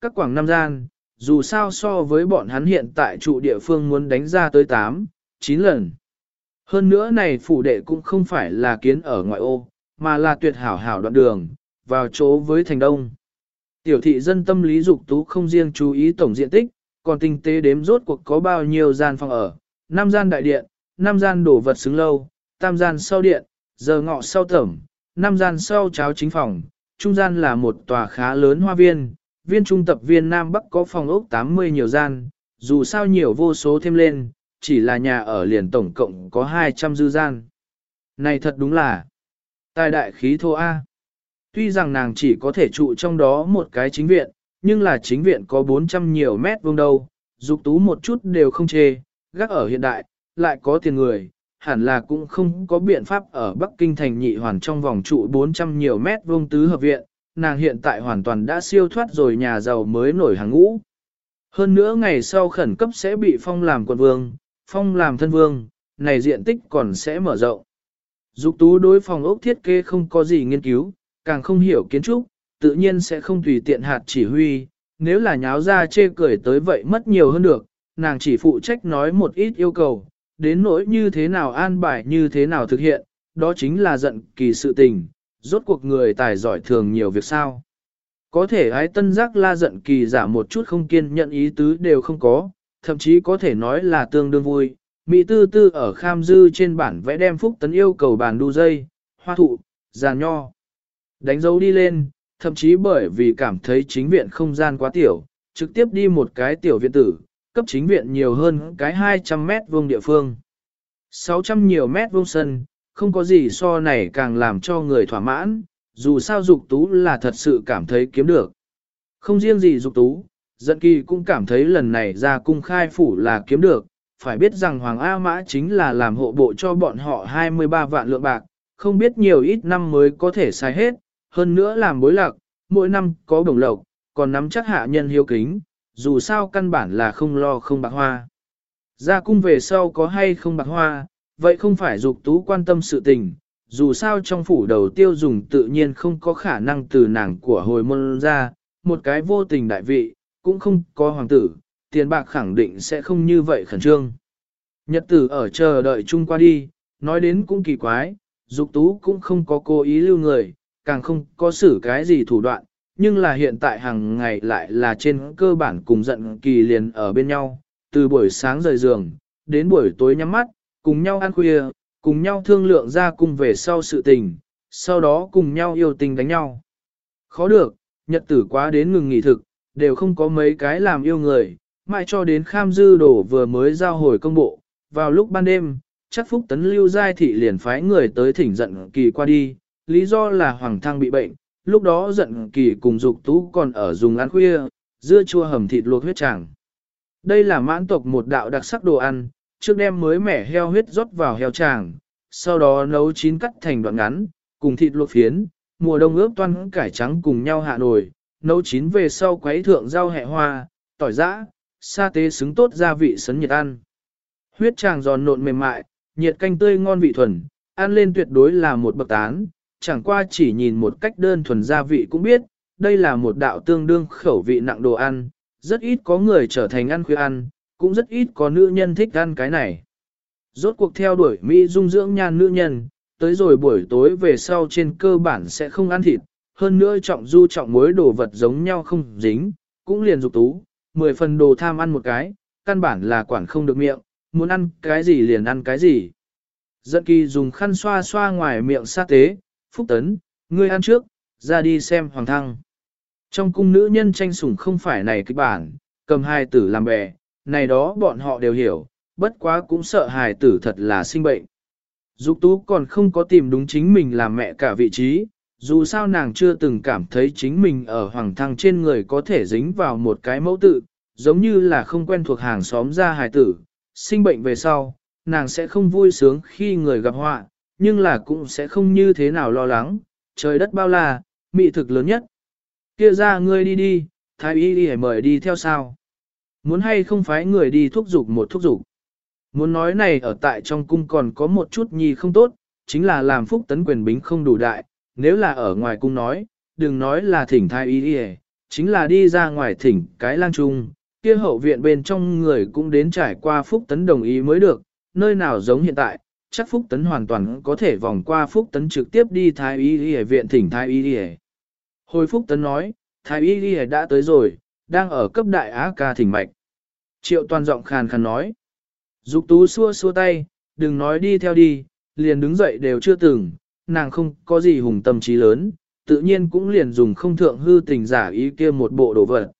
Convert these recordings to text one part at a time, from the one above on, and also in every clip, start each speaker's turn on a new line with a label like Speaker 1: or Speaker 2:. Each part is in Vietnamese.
Speaker 1: các quảng nam gian, dù sao so với bọn hắn hiện tại trụ địa phương muốn đánh ra tới 8, 9 lần. Hơn nữa này phủ đệ cũng không phải là kiến ở ngoại ô, mà là tuyệt hảo hảo đoạn đường, vào chỗ với thành đông. Tiểu thị dân tâm lý dục tú không riêng chú ý tổng diện tích, còn tinh tế đếm rốt cuộc có bao nhiêu gian phòng ở, năm gian đại điện, năm gian đổ vật xứng lâu, tam gian sau điện, giờ ngọ sau thẩm, năm gian sau cháo chính phòng, trung gian là một tòa khá lớn hoa viên, viên trung tập viên Nam Bắc có phòng ốc 80 nhiều gian, dù sao nhiều vô số thêm lên, chỉ là nhà ở liền tổng cộng có 200 dư gian. Này thật đúng là tài đại khí thô A. Tuy rằng nàng chỉ có thể trụ trong đó một cái chính viện, nhưng là chính viện có 400 nhiều mét vuông đâu, dục tú một chút đều không chê, gác ở hiện đại, lại có tiền người, hẳn là cũng không có biện pháp ở Bắc Kinh thành nhị hoàn trong vòng trụ 400 nhiều mét vuông tứ hợp viện, nàng hiện tại hoàn toàn đã siêu thoát rồi nhà giàu mới nổi hàng ngũ. Hơn nữa ngày sau khẩn cấp sẽ bị phong làm quận vương, phong làm thân vương, này diện tích còn sẽ mở rộng. Dục tú đối phòng ốc thiết kế không có gì nghiên cứu, càng không hiểu kiến trúc, tự nhiên sẽ không tùy tiện hạt chỉ huy, nếu là nháo ra chê cười tới vậy mất nhiều hơn được, nàng chỉ phụ trách nói một ít yêu cầu, đến nỗi như thế nào an bài như thế nào thực hiện, đó chính là giận kỳ sự tình, rốt cuộc người tài giỏi thường nhiều việc sao. Có thể ái tân giác la giận kỳ giả một chút không kiên nhận ý tứ đều không có, thậm chí có thể nói là tương đương vui. Mỹ tư tư ở kham dư trên bản vẽ đem phúc tấn yêu cầu bàn đu dây, hoa thụ, giàn nho. Đánh dấu đi lên, thậm chí bởi vì cảm thấy chính viện không gian quá tiểu, trực tiếp đi một cái tiểu viện tử, cấp chính viện nhiều hơn cái 200 mét vuông địa phương. 600 nhiều mét vuông sân, không có gì so này càng làm cho người thỏa mãn, dù sao dục tú là thật sự cảm thấy kiếm được. Không riêng gì dục tú, giận kỳ cũng cảm thấy lần này ra cung khai phủ là kiếm được, phải biết rằng Hoàng A Mã chính là làm hộ bộ cho bọn họ 23 vạn lượng bạc, không biết nhiều ít năm mới có thể xài hết, hơn nữa làm bối lạc, mỗi năm có đồng lộc, còn nắm chắc hạ nhân hiếu kính, dù sao căn bản là không lo không bạc hoa. Ra cung về sau có hay không bạc hoa, vậy không phải dục tú quan tâm sự tình, dù sao trong phủ đầu tiêu dùng tự nhiên không có khả năng từ nàng của hồi môn ra, một cái vô tình đại vị, cũng không có hoàng tử, tiền bạc khẳng định sẽ không như vậy khẩn trương. Nhật tử ở chờ đợi chung qua đi, nói đến cũng kỳ quái, dục tú cũng không có cố ý lưu người, càng không có xử cái gì thủ đoạn, nhưng là hiện tại hàng ngày lại là trên cơ bản cùng giận kỳ liền ở bên nhau, từ buổi sáng rời giường, đến buổi tối nhắm mắt, cùng nhau ăn khuya, cùng nhau thương lượng ra cùng về sau sự tình, sau đó cùng nhau yêu tình đánh nhau. Khó được, nhật tử quá đến ngừng nghỉ thực, đều không có mấy cái làm yêu người, mãi cho đến kham dư đổ vừa mới giao hồi công bộ, vào lúc ban đêm, chắc phúc tấn lưu giai thị liền phái người tới thỉnh giận kỳ qua đi, lý do là hoàng thăng bị bệnh, lúc đó giận kỳ cùng dục tú còn ở dùng ăn khuya, dưa chua hầm thịt luộc huyết chẳng. Đây là mãn tộc một đạo đặc sắc đồ ăn, trước đem mới mẻ heo huyết rót vào heo tràng, sau đó nấu chín cắt thành đoạn ngắn, cùng thịt luộc phiến, mùa đông ướp toan cải trắng cùng nhau hạ nồi, nấu chín về sau quấy thượng rau hẹ hoa, tỏi giã, sa tế xứng tốt gia vị sấn nhiệt ăn. Huyết tràng giòn nộn mềm mại, nhiệt canh tươi ngon vị thuần, ăn lên tuyệt đối là một bậc tán, chẳng qua chỉ nhìn một cách đơn thuần gia vị cũng biết, đây là một đạo tương đương khẩu vị nặng đồ ăn, rất ít có người trở thành ăn khuya ăn, cũng rất ít có nữ nhân thích ăn cái này. Rốt cuộc theo đuổi Mỹ dung dưỡng nhan nữ nhân, tới rồi buổi tối về sau trên cơ bản sẽ không ăn thịt, hơn nữa trọng du trọng mối đồ vật giống nhau không dính, cũng liền dục tú, mười phần đồ tham ăn một cái, căn bản là quản không được miệng, muốn ăn cái gì liền ăn cái gì. Giận kỳ dùng khăn xoa xoa ngoài miệng sát tế, phúc tấn, ngươi ăn trước, ra đi xem hoàng thăng. Trong cung nữ nhân tranh sủng không phải này kịch bản, cầm hai tử làm bè, này đó bọn họ đều hiểu, bất quá cũng sợ hài tử thật là sinh bệnh. Dục tú còn không có tìm đúng chính mình làm mẹ cả vị trí, dù sao nàng chưa từng cảm thấy chính mình ở hoàng thăng trên người có thể dính vào một cái mẫu tự, giống như là không quen thuộc hàng xóm ra hài tử, sinh bệnh về sau, nàng sẽ không vui sướng khi người gặp họa, nhưng là cũng sẽ không như thế nào lo lắng, trời đất bao la, mị thực lớn nhất. Kia ra ngươi đi đi, thái y đi mời đi theo sao. Muốn hay không phải người đi thúc giục một thúc giục. Muốn nói này ở tại trong cung còn có một chút nhi không tốt, chính là làm phúc tấn quyền bính không đủ đại, nếu là ở ngoài cung nói, đừng nói là thỉnh thái y đi chính là đi ra ngoài thỉnh cái lang trung, kia hậu viện bên trong người cũng đến trải qua Phúc Tấn đồng ý mới được, nơi nào giống hiện tại, chắc Phúc Tấn hoàn toàn có thể vòng qua Phúc Tấn trực tiếp đi Thái Y Y viện thỉnh Thái Y Y. Hồi Phúc Tấn nói, Thái Y Y đã tới rồi, đang ở cấp đại á ca thỉnh mạch. Triệu toàn giọng khàn khàn nói. Dục tú xua xua tay, đừng nói đi theo đi, liền đứng dậy đều chưa từng, nàng không có gì hùng tâm trí lớn, tự nhiên cũng liền dùng không thượng hư tình giả ý kia một bộ đồ vật.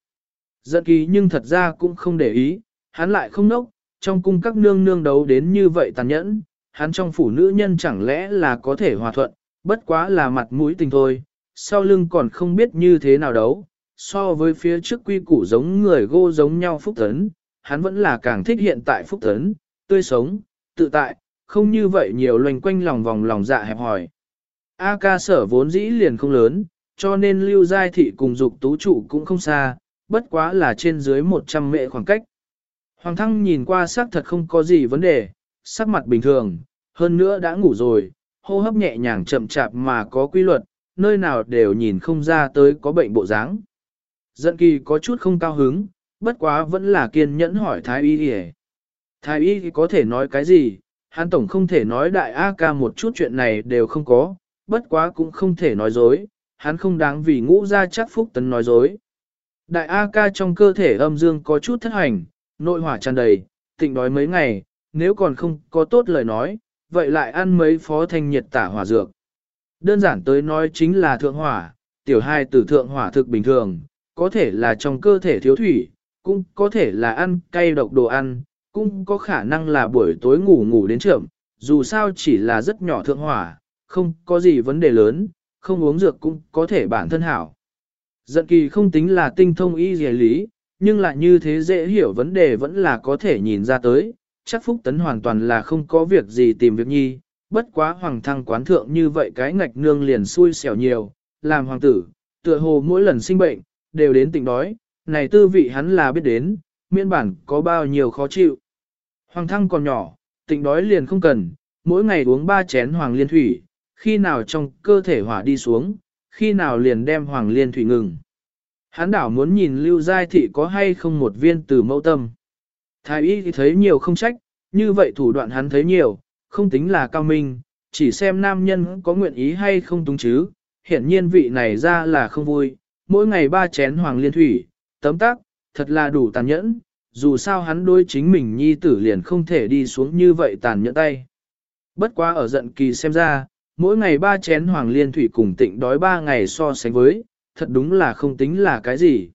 Speaker 1: Giận kỳ nhưng thật ra cũng không để ý, hắn lại không nốc, trong cung các nương nương đấu đến như vậy tàn nhẫn, hắn trong phủ nữ nhân chẳng lẽ là có thể hòa thuận, bất quá là mặt mũi tình thôi, sau lưng còn không biết như thế nào đấu, so với phía trước quy củ giống người gô giống nhau phúc tấn, hắn vẫn là càng thích hiện tại phúc tấn, tươi sống, tự tại, không như vậy nhiều loành quanh lòng vòng lòng dạ hẹp hỏi. A ca sở vốn dĩ liền không lớn, cho nên lưu giai thị cùng dục tú trụ cũng không xa, bất quá là trên dưới 100 mệ khoảng cách. Hoàng thăng nhìn qua xác thật không có gì vấn đề, sắc mặt bình thường, hơn nữa đã ngủ rồi, hô hấp nhẹ nhàng chậm chạp mà có quy luật, nơi nào đều nhìn không ra tới có bệnh bộ dáng. Dận kỳ có chút không cao hứng, bất quá vẫn là kiên nhẫn hỏi Thái Y đi Thái Y có thể nói cái gì, hắn tổng không thể nói đại A ca một chút chuyện này đều không có, bất quá cũng không thể nói dối, hắn không đáng vì ngũ ra chắc phúc tấn nói dối. Đại A ca trong cơ thể âm dương có chút thất hành, nội hỏa tràn đầy, tịnh đói mấy ngày, nếu còn không có tốt lời nói, vậy lại ăn mấy phó thanh nhiệt tả hỏa dược. Đơn giản tới nói chính là thượng hỏa, tiểu hai tử thượng hỏa thực bình thường, có thể là trong cơ thể thiếu thủy, cũng có thể là ăn cay độc đồ ăn, cũng có khả năng là buổi tối ngủ ngủ đến trượm, dù sao chỉ là rất nhỏ thượng hỏa, không có gì vấn đề lớn, không uống dược cũng có thể bản thân hảo. Giận kỳ không tính là tinh thông y dề lý, nhưng lại như thế dễ hiểu vấn đề vẫn là có thể nhìn ra tới, chắc Phúc Tấn hoàn toàn là không có việc gì tìm việc nhi, bất quá hoàng thăng quán thượng như vậy cái ngạch nương liền xui xẻo nhiều, làm hoàng tử, tựa hồ mỗi lần sinh bệnh, đều đến tỉnh đói, này tư vị hắn là biết đến, miễn bản có bao nhiêu khó chịu. Hoàng thăng còn nhỏ, tịnh đói liền không cần, mỗi ngày uống ba chén hoàng liên thủy, khi nào trong cơ thể hỏa đi xuống, khi nào liền đem hoàng liên thủy ngừng. Hắn đảo muốn nhìn lưu giai thị có hay không một viên từ mẫu tâm. Thái y thì thấy nhiều không trách, như vậy thủ đoạn hắn thấy nhiều, không tính là cao minh, chỉ xem nam nhân có nguyện ý hay không túng chứ. Hiển nhiên vị này ra là không vui, mỗi ngày ba chén hoàng liên thủy, tấm tác, thật là đủ tàn nhẫn, dù sao hắn đối chính mình nhi tử liền không thể đi xuống như vậy tàn nhẫn tay. Bất quá ở giận kỳ xem ra, mỗi ngày ba chén hoàng liên thủy cùng tịnh đói ba ngày so sánh với, thật đúng là không tính là cái gì.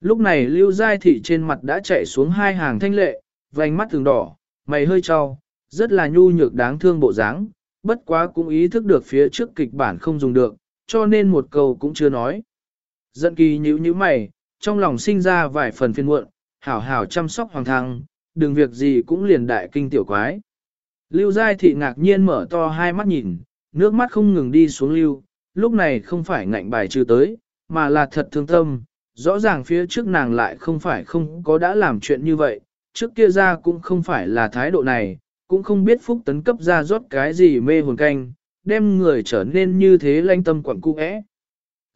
Speaker 1: Lúc này lưu giai thị trên mặt đã chạy xuống hai hàng thanh lệ, vành mắt thường đỏ, mày hơi trao, rất là nhu nhược đáng thương bộ dáng, bất quá cũng ý thức được phía trước kịch bản không dùng được, cho nên một câu cũng chưa nói. Giận kỳ nhíu nhíu mày, trong lòng sinh ra vài phần phiền muộn, hảo hảo chăm sóc hoàng thăng, đừng việc gì cũng liền đại kinh tiểu quái. Lưu Giai Thị ngạc nhiên mở to hai mắt nhìn, nước mắt không ngừng đi xuống lưu, lúc này không phải ngạnh bài trừ tới, mà là thật thương tâm, rõ ràng phía trước nàng lại không phải không có đã làm chuyện như vậy, trước kia ra cũng không phải là thái độ này, cũng không biết phúc tấn cấp ra rót cái gì mê hồn canh, đem người trở nên như thế lanh tâm quẩn cung ẽ.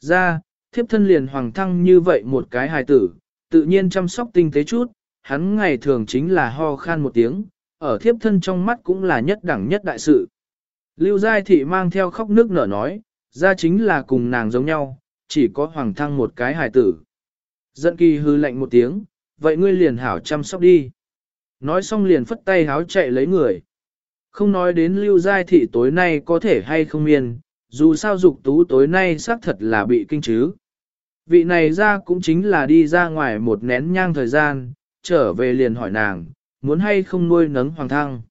Speaker 1: Ra, thiếp thân liền hoàng thăng như vậy một cái hài tử, tự nhiên chăm sóc tinh tế chút, hắn ngày thường chính là ho khan một tiếng, ở thiếp thân trong mắt cũng là nhất đẳng nhất đại sự. Lưu Giai Thị mang theo khóc nước nở nói, ra chính là cùng nàng giống nhau, chỉ có hoàng thăng một cái hài tử. Dẫn kỳ hư lạnh một tiếng, vậy ngươi liền hảo chăm sóc đi. Nói xong liền phất tay háo chạy lấy người. Không nói đến lưu giai thị tối nay có thể hay không miên, dù sao dục tú tối nay xác thật là bị kinh chứ. Vị này ra cũng chính là đi ra ngoài một nén nhang thời gian, trở về liền hỏi nàng, muốn hay không nuôi nấng hoàng thăng.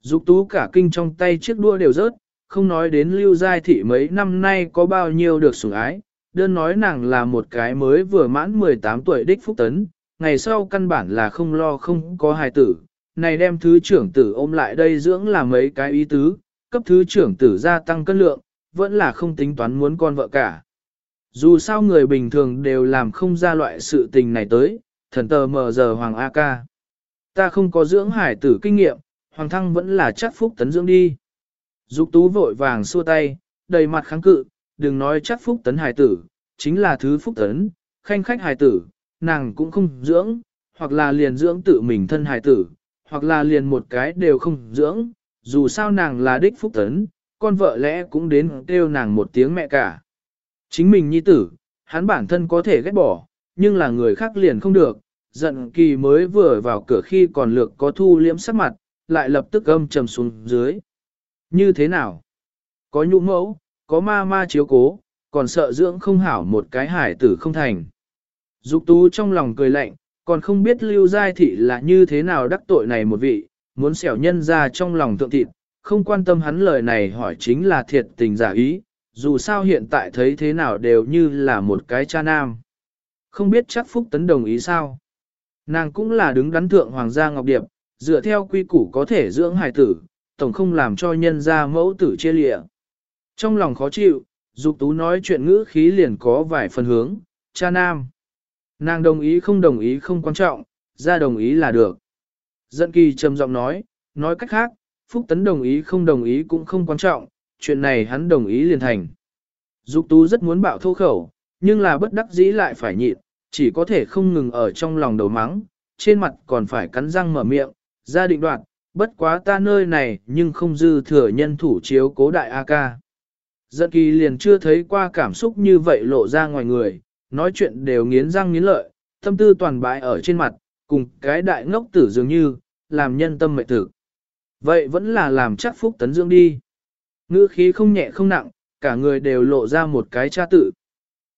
Speaker 1: Dục tú cả kinh trong tay chiếc đua đều rớt, không nói đến lưu giai thị mấy năm nay có bao nhiêu được sủng ái, đơn nói nàng là một cái mới vừa mãn 18 tuổi đích phúc tấn, ngày sau căn bản là không lo không có hài tử, này đem thứ trưởng tử ôm lại đây dưỡng là mấy cái ý tứ, cấp thứ trưởng tử gia tăng cân lượng, vẫn là không tính toán muốn con vợ cả. Dù sao người bình thường đều làm không ra loại sự tình này tới, thần tờ mờ giờ Hoàng A ca. Ta không có dưỡng hải tử kinh nghiệm, Hoàng thăng vẫn là chắc phúc tấn dưỡng đi. Dục tú vội vàng xua tay, đầy mặt kháng cự, đừng nói chắc phúc tấn hải tử, chính là thứ phúc tấn, khanh khách hải tử, nàng cũng không dưỡng, hoặc là liền dưỡng tự mình thân hải tử, hoặc là liền một cái đều không dưỡng, dù sao nàng là đích phúc tấn, con vợ lẽ cũng đến kêu nàng một tiếng mẹ cả. Chính mình nhi tử, hắn bản thân có thể ghét bỏ, nhưng là người khác liền không được, giận kỳ mới vừa vào cửa khi còn lược có thu liễm sắc mặt, lại lập tức âm trầm xuống dưới. Như thế nào? Có nhũ mẫu, có ma ma chiếu cố, còn sợ dưỡng không hảo một cái hải tử không thành. Dục tú trong lòng cười lạnh, còn không biết lưu giai thị là như thế nào đắc tội này một vị, muốn xẻo nhân ra trong lòng thượng thịt, không quan tâm hắn lời này hỏi chính là thiệt tình giả ý, dù sao hiện tại thấy thế nào đều như là một cái cha nam. Không biết chắc Phúc Tấn đồng ý sao? Nàng cũng là đứng đắn thượng Hoàng gia Ngọc Điệp, dựa theo quy củ có thể dưỡng hài tử, tổng không làm cho nhân ra mẫu tử chia lịa. Trong lòng khó chịu, Dục Tú nói chuyện ngữ khí liền có vài phần hướng, cha nam. Nàng đồng ý không đồng ý không quan trọng, ra đồng ý là được. Dẫn kỳ trầm giọng nói, nói cách khác, Phúc Tấn đồng ý không đồng ý cũng không quan trọng, chuyện này hắn đồng ý liền thành. Dục Tú rất muốn bạo thô khẩu, nhưng là bất đắc dĩ lại phải nhịn, chỉ có thể không ngừng ở trong lòng đầu mắng, trên mặt còn phải cắn răng mở miệng, ra định đoạt, bất quá ta nơi này nhưng không dư thừa nhân thủ chiếu cố đại A ca. Giận kỳ liền chưa thấy qua cảm xúc như vậy lộ ra ngoài người, nói chuyện đều nghiến răng nghiến lợi, tâm tư toàn bãi ở trên mặt, cùng cái đại ngốc tử dường như, làm nhân tâm mệnh tử. Vậy vẫn là làm chắc phúc tấn dương đi. Ngữ khí không nhẹ không nặng, cả người đều lộ ra một cái cha tự.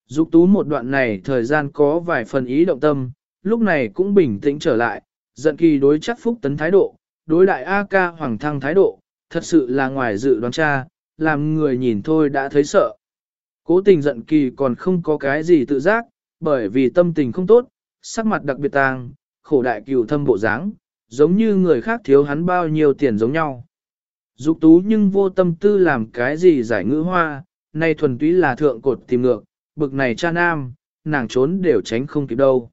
Speaker 1: Dục tú một đoạn này thời gian có vài phần ý động tâm, lúc này cũng bình tĩnh trở lại, giận kỳ đối chắc phúc tấn thái độ, đối đại A ca hoàng thăng thái độ, thật sự là ngoài dự đoán cha, làm người nhìn thôi đã thấy sợ. Cố tình giận kỳ còn không có cái gì tự giác, bởi vì tâm tình không tốt, sắc mặt đặc biệt tàng, khổ đại cừu thâm bộ dáng, giống như người khác thiếu hắn bao nhiêu tiền giống nhau. Dục tú nhưng vô tâm tư làm cái gì giải ngữ hoa, nay thuần túy là thượng cột tìm ngược, bực này cha nam, nàng trốn đều tránh không kịp đâu.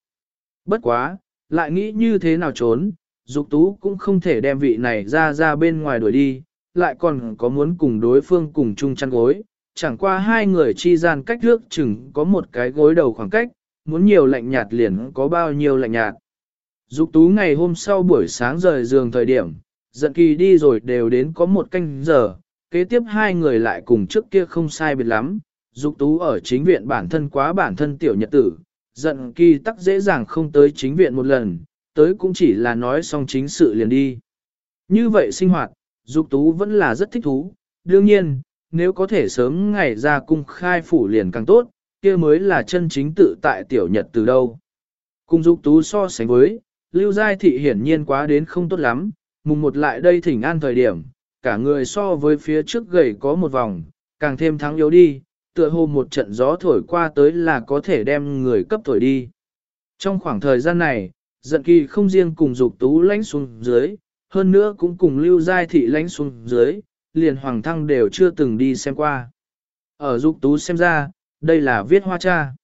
Speaker 1: Bất quá, lại nghĩ như thế nào trốn, dục tú cũng không thể đem vị này ra ra bên ngoài đuổi đi, lại còn có muốn cùng đối phương cùng chung chăn gối, chẳng qua hai người chi gian cách trước chừng có một cái gối đầu khoảng cách, muốn nhiều lạnh nhạt liền có bao nhiêu lạnh nhạt. Dục tú ngày hôm sau buổi sáng rời giường thời điểm, giận kỳ đi rồi đều đến có một canh giờ, kế tiếp hai người lại cùng trước kia không sai biệt lắm, dục tú ở chính viện bản thân quá bản thân tiểu nhật tử, giận kỳ tắc dễ dàng không tới chính viện một lần, tới cũng chỉ là nói xong chính sự liền đi. Như vậy sinh hoạt, dục tú vẫn là rất thích thú, đương nhiên, nếu có thể sớm ngày ra cung khai phủ liền càng tốt, kia mới là chân chính tự tại tiểu nhật từ đâu. Cùng dục tú so sánh với, lưu giai thị hiển nhiên quá đến không tốt lắm, mùng một lại đây thỉnh an thời điểm, cả người so với phía trước gầy có một vòng, càng thêm thắng yếu đi, tựa hồ một trận gió thổi qua tới là có thể đem người cấp thổi đi. Trong khoảng thời gian này, giận kỳ không riêng cùng dục tú lánh xuống dưới, hơn nữa cũng cùng lưu giai thị lánh xuống dưới, liền hoàng thăng đều chưa từng đi xem qua. Ở dục tú xem ra, đây là viết hoa cha.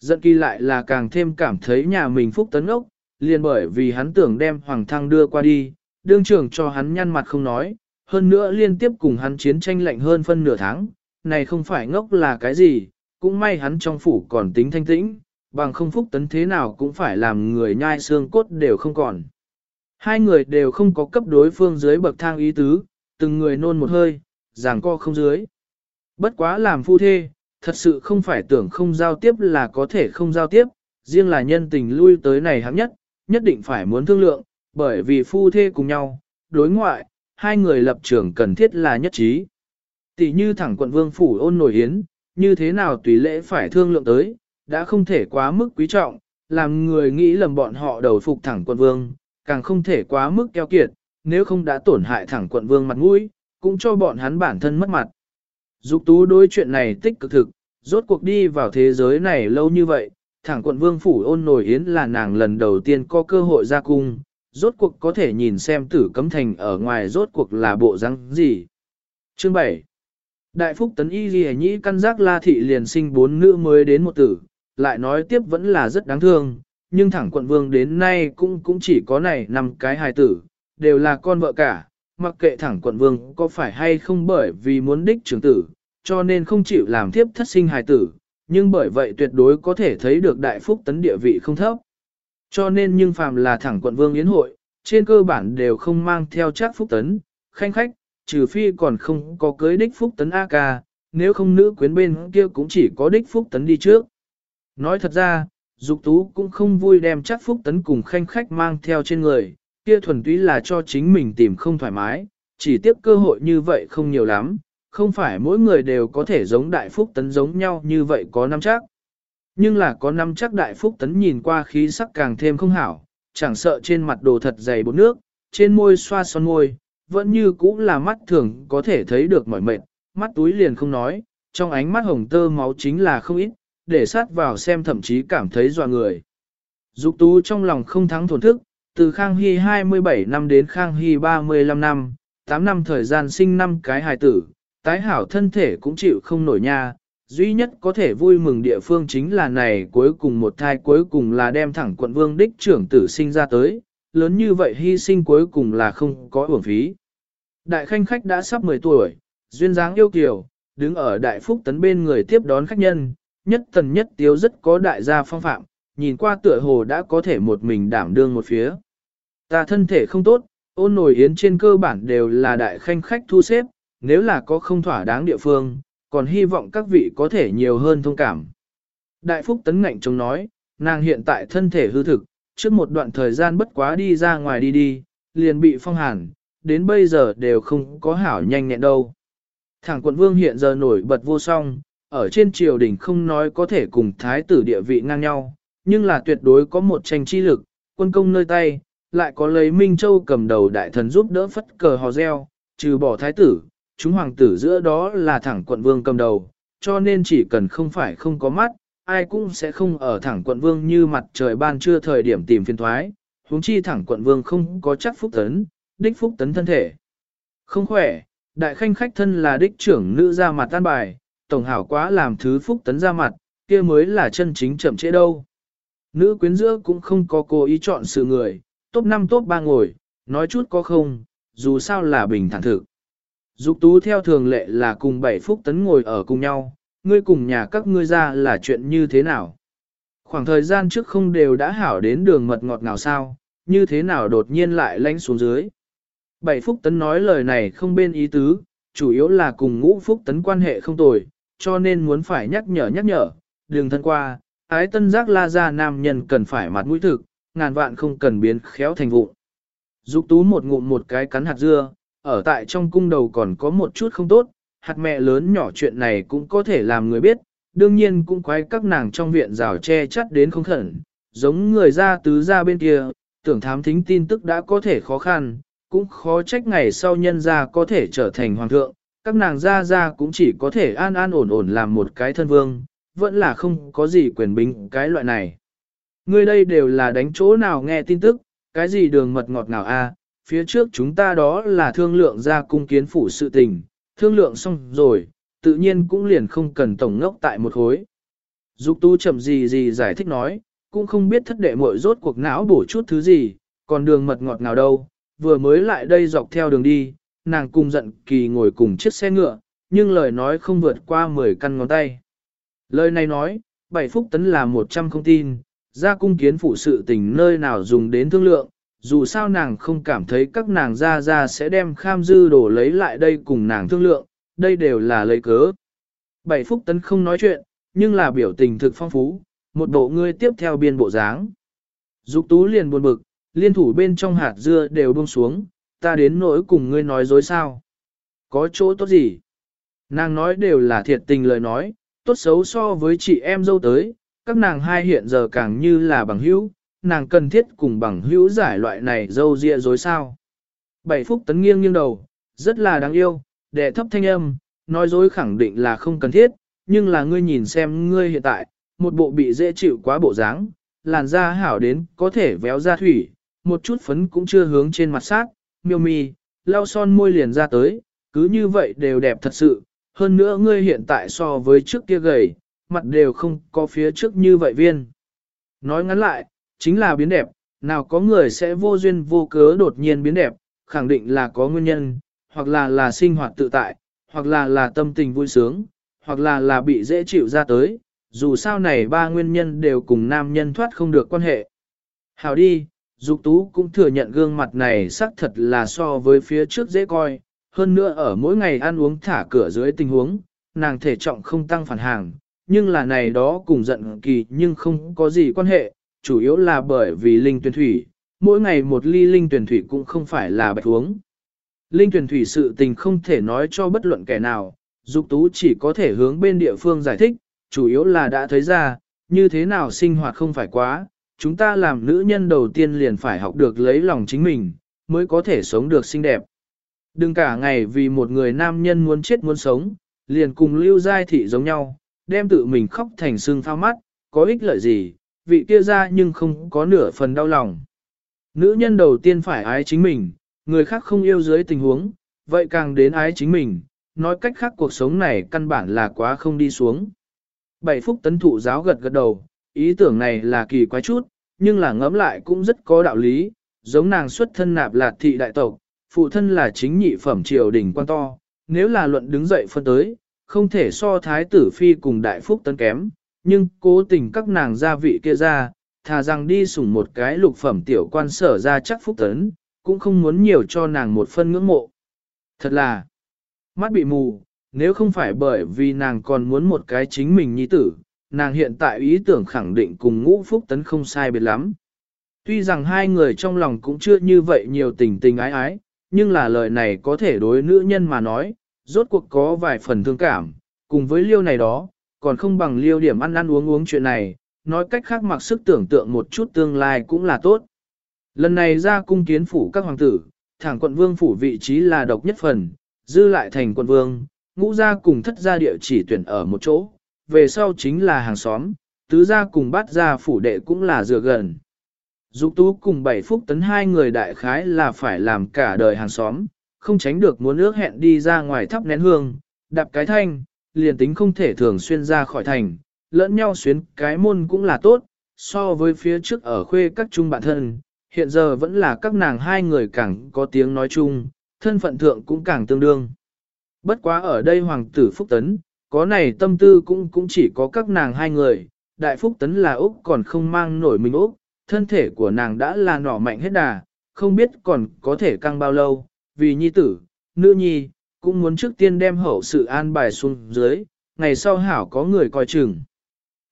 Speaker 1: Giận kỳ lại là càng thêm cảm thấy nhà mình phúc tấn ốc, liền bởi vì hắn tưởng đem hoàng thăng đưa qua đi, đương trưởng cho hắn nhăn mặt không nói, hơn nữa liên tiếp cùng hắn chiến tranh lạnh hơn phân nửa tháng, này không phải ngốc là cái gì, cũng may hắn trong phủ còn tính thanh tĩnh, bằng không phúc tấn thế nào cũng phải làm người nhai xương cốt đều không còn. Hai người đều không có cấp đối phương dưới bậc thang ý tứ, từng người nôn một hơi, giảng co không dưới. Bất quá làm phu thê, thật sự không phải tưởng không giao tiếp là có thể không giao tiếp, riêng là nhân tình lui tới này hạng nhất, nhất định phải muốn thương lượng, bởi vì phu thê cùng nhau, đối ngoại, hai người lập trường cần thiết là nhất trí. Tỷ như thẳng quận vương phủ ôn nổi hiến, như thế nào tùy lễ phải thương lượng tới, đã không thể quá mức quý trọng, làm người nghĩ lầm bọn họ đầu phục thẳng quận vương, càng không thể quá mức keo kiệt, nếu không đã tổn hại thẳng quận vương mặt mũi, cũng cho bọn hắn bản thân mất mặt. Dục tú đối chuyện này tích cực thực, rốt cuộc đi vào thế giới này lâu như vậy, thẳng quận vương phủ ôn nổi yến là nàng lần đầu tiên có cơ hội ra cung, rốt cuộc có thể nhìn xem tử cấm thành ở ngoài rốt cuộc là bộ răng gì. Chương 7 Đại phúc tấn y ghi nhĩ căn giác la thị liền sinh bốn nữ mới đến một tử, lại nói tiếp vẫn là rất đáng thương, nhưng thẳng quận vương đến nay cũng cũng chỉ có này năm cái hài tử, đều là con vợ cả, mặc kệ thẳng quận vương có phải hay không bởi vì muốn đích trưởng tử, cho nên không chịu làm tiếp thất sinh hài tử, nhưng bởi vậy tuyệt đối có thể thấy được đại phúc tấn địa vị không thấp. Cho nên nhưng phàm là thẳng quận vương yến hội, trên cơ bản đều không mang theo chắc phúc tấn, khanh khách, trừ phi còn không có cưới đích phúc tấn A ca, nếu không nữ quyến bên kia cũng chỉ có đích phúc tấn đi trước. Nói thật ra, Dục Tú cũng không vui đem chắc phúc tấn cùng khanh khách mang theo trên người, kia thuần túy là cho chính mình tìm không thoải mái, chỉ tiếc cơ hội như vậy không nhiều lắm, không phải mỗi người đều có thể giống đại phúc tấn giống nhau như vậy có năm chắc. Nhưng là có năm chắc đại phúc tấn nhìn qua khí sắc càng thêm không hảo, chẳng sợ trên mặt đồ thật dày bột nước, trên môi xoa son môi, vẫn như cũ là mắt thường có thể thấy được mỏi mệt, mắt túi liền không nói, trong ánh mắt hồng tơ máu chính là không ít, để sát vào xem thậm chí cảm thấy dọa người. Dục tú trong lòng không thắng thổn thức, từ Khang Hy 27 năm đến Khang Hy 35 năm, 8 năm thời gian sinh năm cái hài tử, tái hảo thân thể cũng chịu không nổi nha. Duy nhất có thể vui mừng địa phương chính là này cuối cùng một thai cuối cùng là đem thẳng quận vương đích trưởng tử sinh ra tới, lớn như vậy hy sinh cuối cùng là không có uổng phí. Đại khanh khách đã sắp 10 tuổi, duyên dáng yêu kiều, đứng ở đại phúc tấn bên người tiếp đón khách nhân, nhất tần nhất tiếu rất có đại gia phong phạm, nhìn qua tựa hồ đã có thể một mình đảm đương một phía. Ta thân thể không tốt, ôn nổi yến trên cơ bản đều là đại khanh khách thu xếp, nếu là có không thỏa đáng địa phương, còn hy vọng các vị có thể nhiều hơn thông cảm. Đại Phúc Tấn ngạnh chống nói, nàng hiện tại thân thể hư thực, trước một đoạn thời gian bất quá đi ra ngoài đi đi, liền bị phong hàn, đến bây giờ đều không có hảo nhanh nhẹn đâu. Thẳng quận vương hiện giờ nổi bật vô song, ở trên triều đình không nói có thể cùng thái tử địa vị ngang nhau, nhưng là tuyệt đối có một tranh chi lực, quân công nơi tay, lại có lấy Minh Châu cầm đầu đại thần giúp đỡ phất cờ hò reo, trừ bỏ thái tử, chúng hoàng tử giữa đó là thẳng quận vương cầm đầu, cho nên chỉ cần không phải không có mắt, ai cũng sẽ không ở thẳng quận vương như mặt trời ban trưa thời điểm tìm phiên thoái, huống chi thẳng quận vương không có chắc phúc tấn, đích phúc tấn thân thể. Không khỏe, đại khanh khách thân là đích trưởng nữ ra mặt tan bài, tổng hảo quá làm thứ phúc tấn ra mặt, kia mới là chân chính chậm trễ đâu. Nữ quyến giữa cũng không có cố ý chọn sự người, top 5 top 3 ngồi, nói chút có không, dù sao là bình thản thực. Dục tú theo thường lệ là cùng bảy phúc tấn ngồi ở cùng nhau, ngươi cùng nhà các ngươi ra là chuyện như thế nào? Khoảng thời gian trước không đều đã hảo đến đường mật ngọt nào sao, như thế nào đột nhiên lại lánh xuống dưới? Bảy phúc tấn nói lời này không bên ý tứ, chủ yếu là cùng ngũ phúc tấn quan hệ không tồi, cho nên muốn phải nhắc nhở nhắc nhở, đường thân qua, ái tân giác la ra nam nhân cần phải mặt mũi thực, ngàn vạn không cần biến khéo thành vụ. Dục tú một ngụm một cái cắn hạt dưa, ở tại trong cung đầu còn có một chút không tốt, hạt mẹ lớn nhỏ chuyện này cũng có thể làm người biết, đương nhiên cũng quái các nàng trong viện rào che chắt đến không khẩn, giống người ra tứ ra bên kia, tưởng thám thính tin tức đã có thể khó khăn, cũng khó trách ngày sau nhân ra có thể trở thành hoàng thượng, các nàng ra ra cũng chỉ có thể an an ổn ổn làm một cái thân vương, vẫn là không có gì quyền bính cái loại này. người đây đều là đánh chỗ nào nghe tin tức, cái gì đường mật ngọt nào a? Phía trước chúng ta đó là thương lượng ra cung kiến phủ sự tình, thương lượng xong rồi, tự nhiên cũng liền không cần tổng ngốc tại một khối. Dục tu chậm gì gì giải thích nói, cũng không biết thất đệ muội rốt cuộc não bổ chút thứ gì, còn đường mật ngọt nào đâu, vừa mới lại đây dọc theo đường đi, nàng cùng giận kỳ ngồi cùng chiếc xe ngựa, nhưng lời nói không vượt qua 10 căn ngón tay. Lời này nói, bảy phúc tấn là 100 không tin, ra cung kiến phụ sự tình nơi nào dùng đến thương lượng, dù sao nàng không cảm thấy các nàng ra ra sẽ đem kham dư đổ lấy lại đây cùng nàng thương lượng, đây đều là lấy cớ. Bảy phúc tấn không nói chuyện, nhưng là biểu tình thực phong phú, một bộ ngươi tiếp theo biên bộ dáng. Dục tú liền buồn bực, liên thủ bên trong hạt dưa đều buông xuống, ta đến nỗi cùng ngươi nói dối sao. Có chỗ tốt gì? Nàng nói đều là thiệt tình lời nói, tốt xấu so với chị em dâu tới, các nàng hai hiện giờ càng như là bằng hữu, nàng cần thiết cùng bằng hữu giải loại này dâu dịa dối sao. Bảy phúc tấn nghiêng nghiêng đầu, rất là đáng yêu, đệ thấp thanh âm, nói dối khẳng định là không cần thiết, nhưng là ngươi nhìn xem ngươi hiện tại, một bộ bị dễ chịu quá bộ dáng, làn da hảo đến có thể véo ra thủy, một chút phấn cũng chưa hướng trên mặt sát, miêu mi, lau son môi liền ra tới, cứ như vậy đều đẹp thật sự, hơn nữa ngươi hiện tại so với trước kia gầy, mặt đều không có phía trước như vậy viên. Nói ngắn lại, chính là biến đẹp, nào có người sẽ vô duyên vô cớ đột nhiên biến đẹp, khẳng định là có nguyên nhân, hoặc là là sinh hoạt tự tại, hoặc là là tâm tình vui sướng, hoặc là là bị dễ chịu ra tới, dù sao này ba nguyên nhân đều cùng nam nhân thoát không được quan hệ. Hảo đi, Dục Tú cũng thừa nhận gương mặt này xác thật là so với phía trước dễ coi, hơn nữa ở mỗi ngày ăn uống thả cửa dưới tình huống, nàng thể trọng không tăng phản hàng, nhưng là này đó cùng giận kỳ nhưng không có gì quan hệ, chủ yếu là bởi vì linh tuyển thủy, mỗi ngày một ly linh tuyển thủy cũng không phải là bạch uống. Linh tuyển thủy sự tình không thể nói cho bất luận kẻ nào, Dục Tú chỉ có thể hướng bên địa phương giải thích, chủ yếu là đã thấy ra, như thế nào sinh hoạt không phải quá, chúng ta làm nữ nhân đầu tiên liền phải học được lấy lòng chính mình, mới có thể sống được xinh đẹp. Đừng cả ngày vì một người nam nhân muốn chết muốn sống, liền cùng lưu giai thị giống nhau, đem tự mình khóc thành sưng phao mắt, có ích lợi gì, vị kia ra nhưng không có nửa phần đau lòng. Nữ nhân đầu tiên phải ái chính mình, người khác không yêu dưới tình huống, vậy càng đến ái chính mình, nói cách khác cuộc sống này căn bản là quá không đi xuống. Bảy phúc tấn thụ giáo gật gật đầu, ý tưởng này là kỳ quái chút, nhưng là ngẫm lại cũng rất có đạo lý, giống nàng xuất thân nạp lạt thị đại tộc, phụ thân là chính nhị phẩm triều đình quan to, nếu là luận đứng dậy phân tới, không thể so thái tử phi cùng đại phúc tấn kém, nhưng cố tình các nàng gia vị kia ra, thà rằng đi sủng một cái lục phẩm tiểu quan sở ra chắc phúc tấn, cũng không muốn nhiều cho nàng một phân ngưỡng mộ. Thật là, mắt bị mù, nếu không phải bởi vì nàng còn muốn một cái chính mình nhi tử, nàng hiện tại ý tưởng khẳng định cùng ngũ phúc tấn không sai biệt lắm. Tuy rằng hai người trong lòng cũng chưa như vậy nhiều tình tình ái ái, nhưng là lời này có thể đối nữ nhân mà nói, rốt cuộc có vài phần thương cảm, cùng với liêu này đó, còn không bằng liêu điểm ăn ăn uống uống chuyện này, nói cách khác mặc sức tưởng tượng một chút tương lai cũng là tốt. Lần này ra cung kiến phủ các hoàng tử, thẳng quận vương phủ vị trí là độc nhất phần, dư lại thành quận vương, ngũ gia cùng thất gia địa chỉ tuyển ở một chỗ, về sau chính là hàng xóm, tứ gia cùng bát gia phủ đệ cũng là dựa gần. Dục tú cùng bảy phúc tấn hai người đại khái là phải làm cả đời hàng xóm, không tránh được muốn ước hẹn đi ra ngoài thắp nén hương, đạp cái thanh, liền tính không thể thường xuyên ra khỏi thành, lẫn nhau xuyến cái môn cũng là tốt, so với phía trước ở khuê các chung bạn thân, hiện giờ vẫn là các nàng hai người càng có tiếng nói chung, thân phận thượng cũng càng tương đương. Bất quá ở đây hoàng tử Phúc Tấn, có này tâm tư cũng cũng chỉ có các nàng hai người, đại Phúc Tấn là Úc còn không mang nổi mình Úc, thân thể của nàng đã là nỏ mạnh hết đà, không biết còn có thể căng bao lâu, vì nhi tử, nữ nhi, cũng muốn trước tiên đem hậu sự an bài xuống dưới, ngày sau hảo có người coi chừng.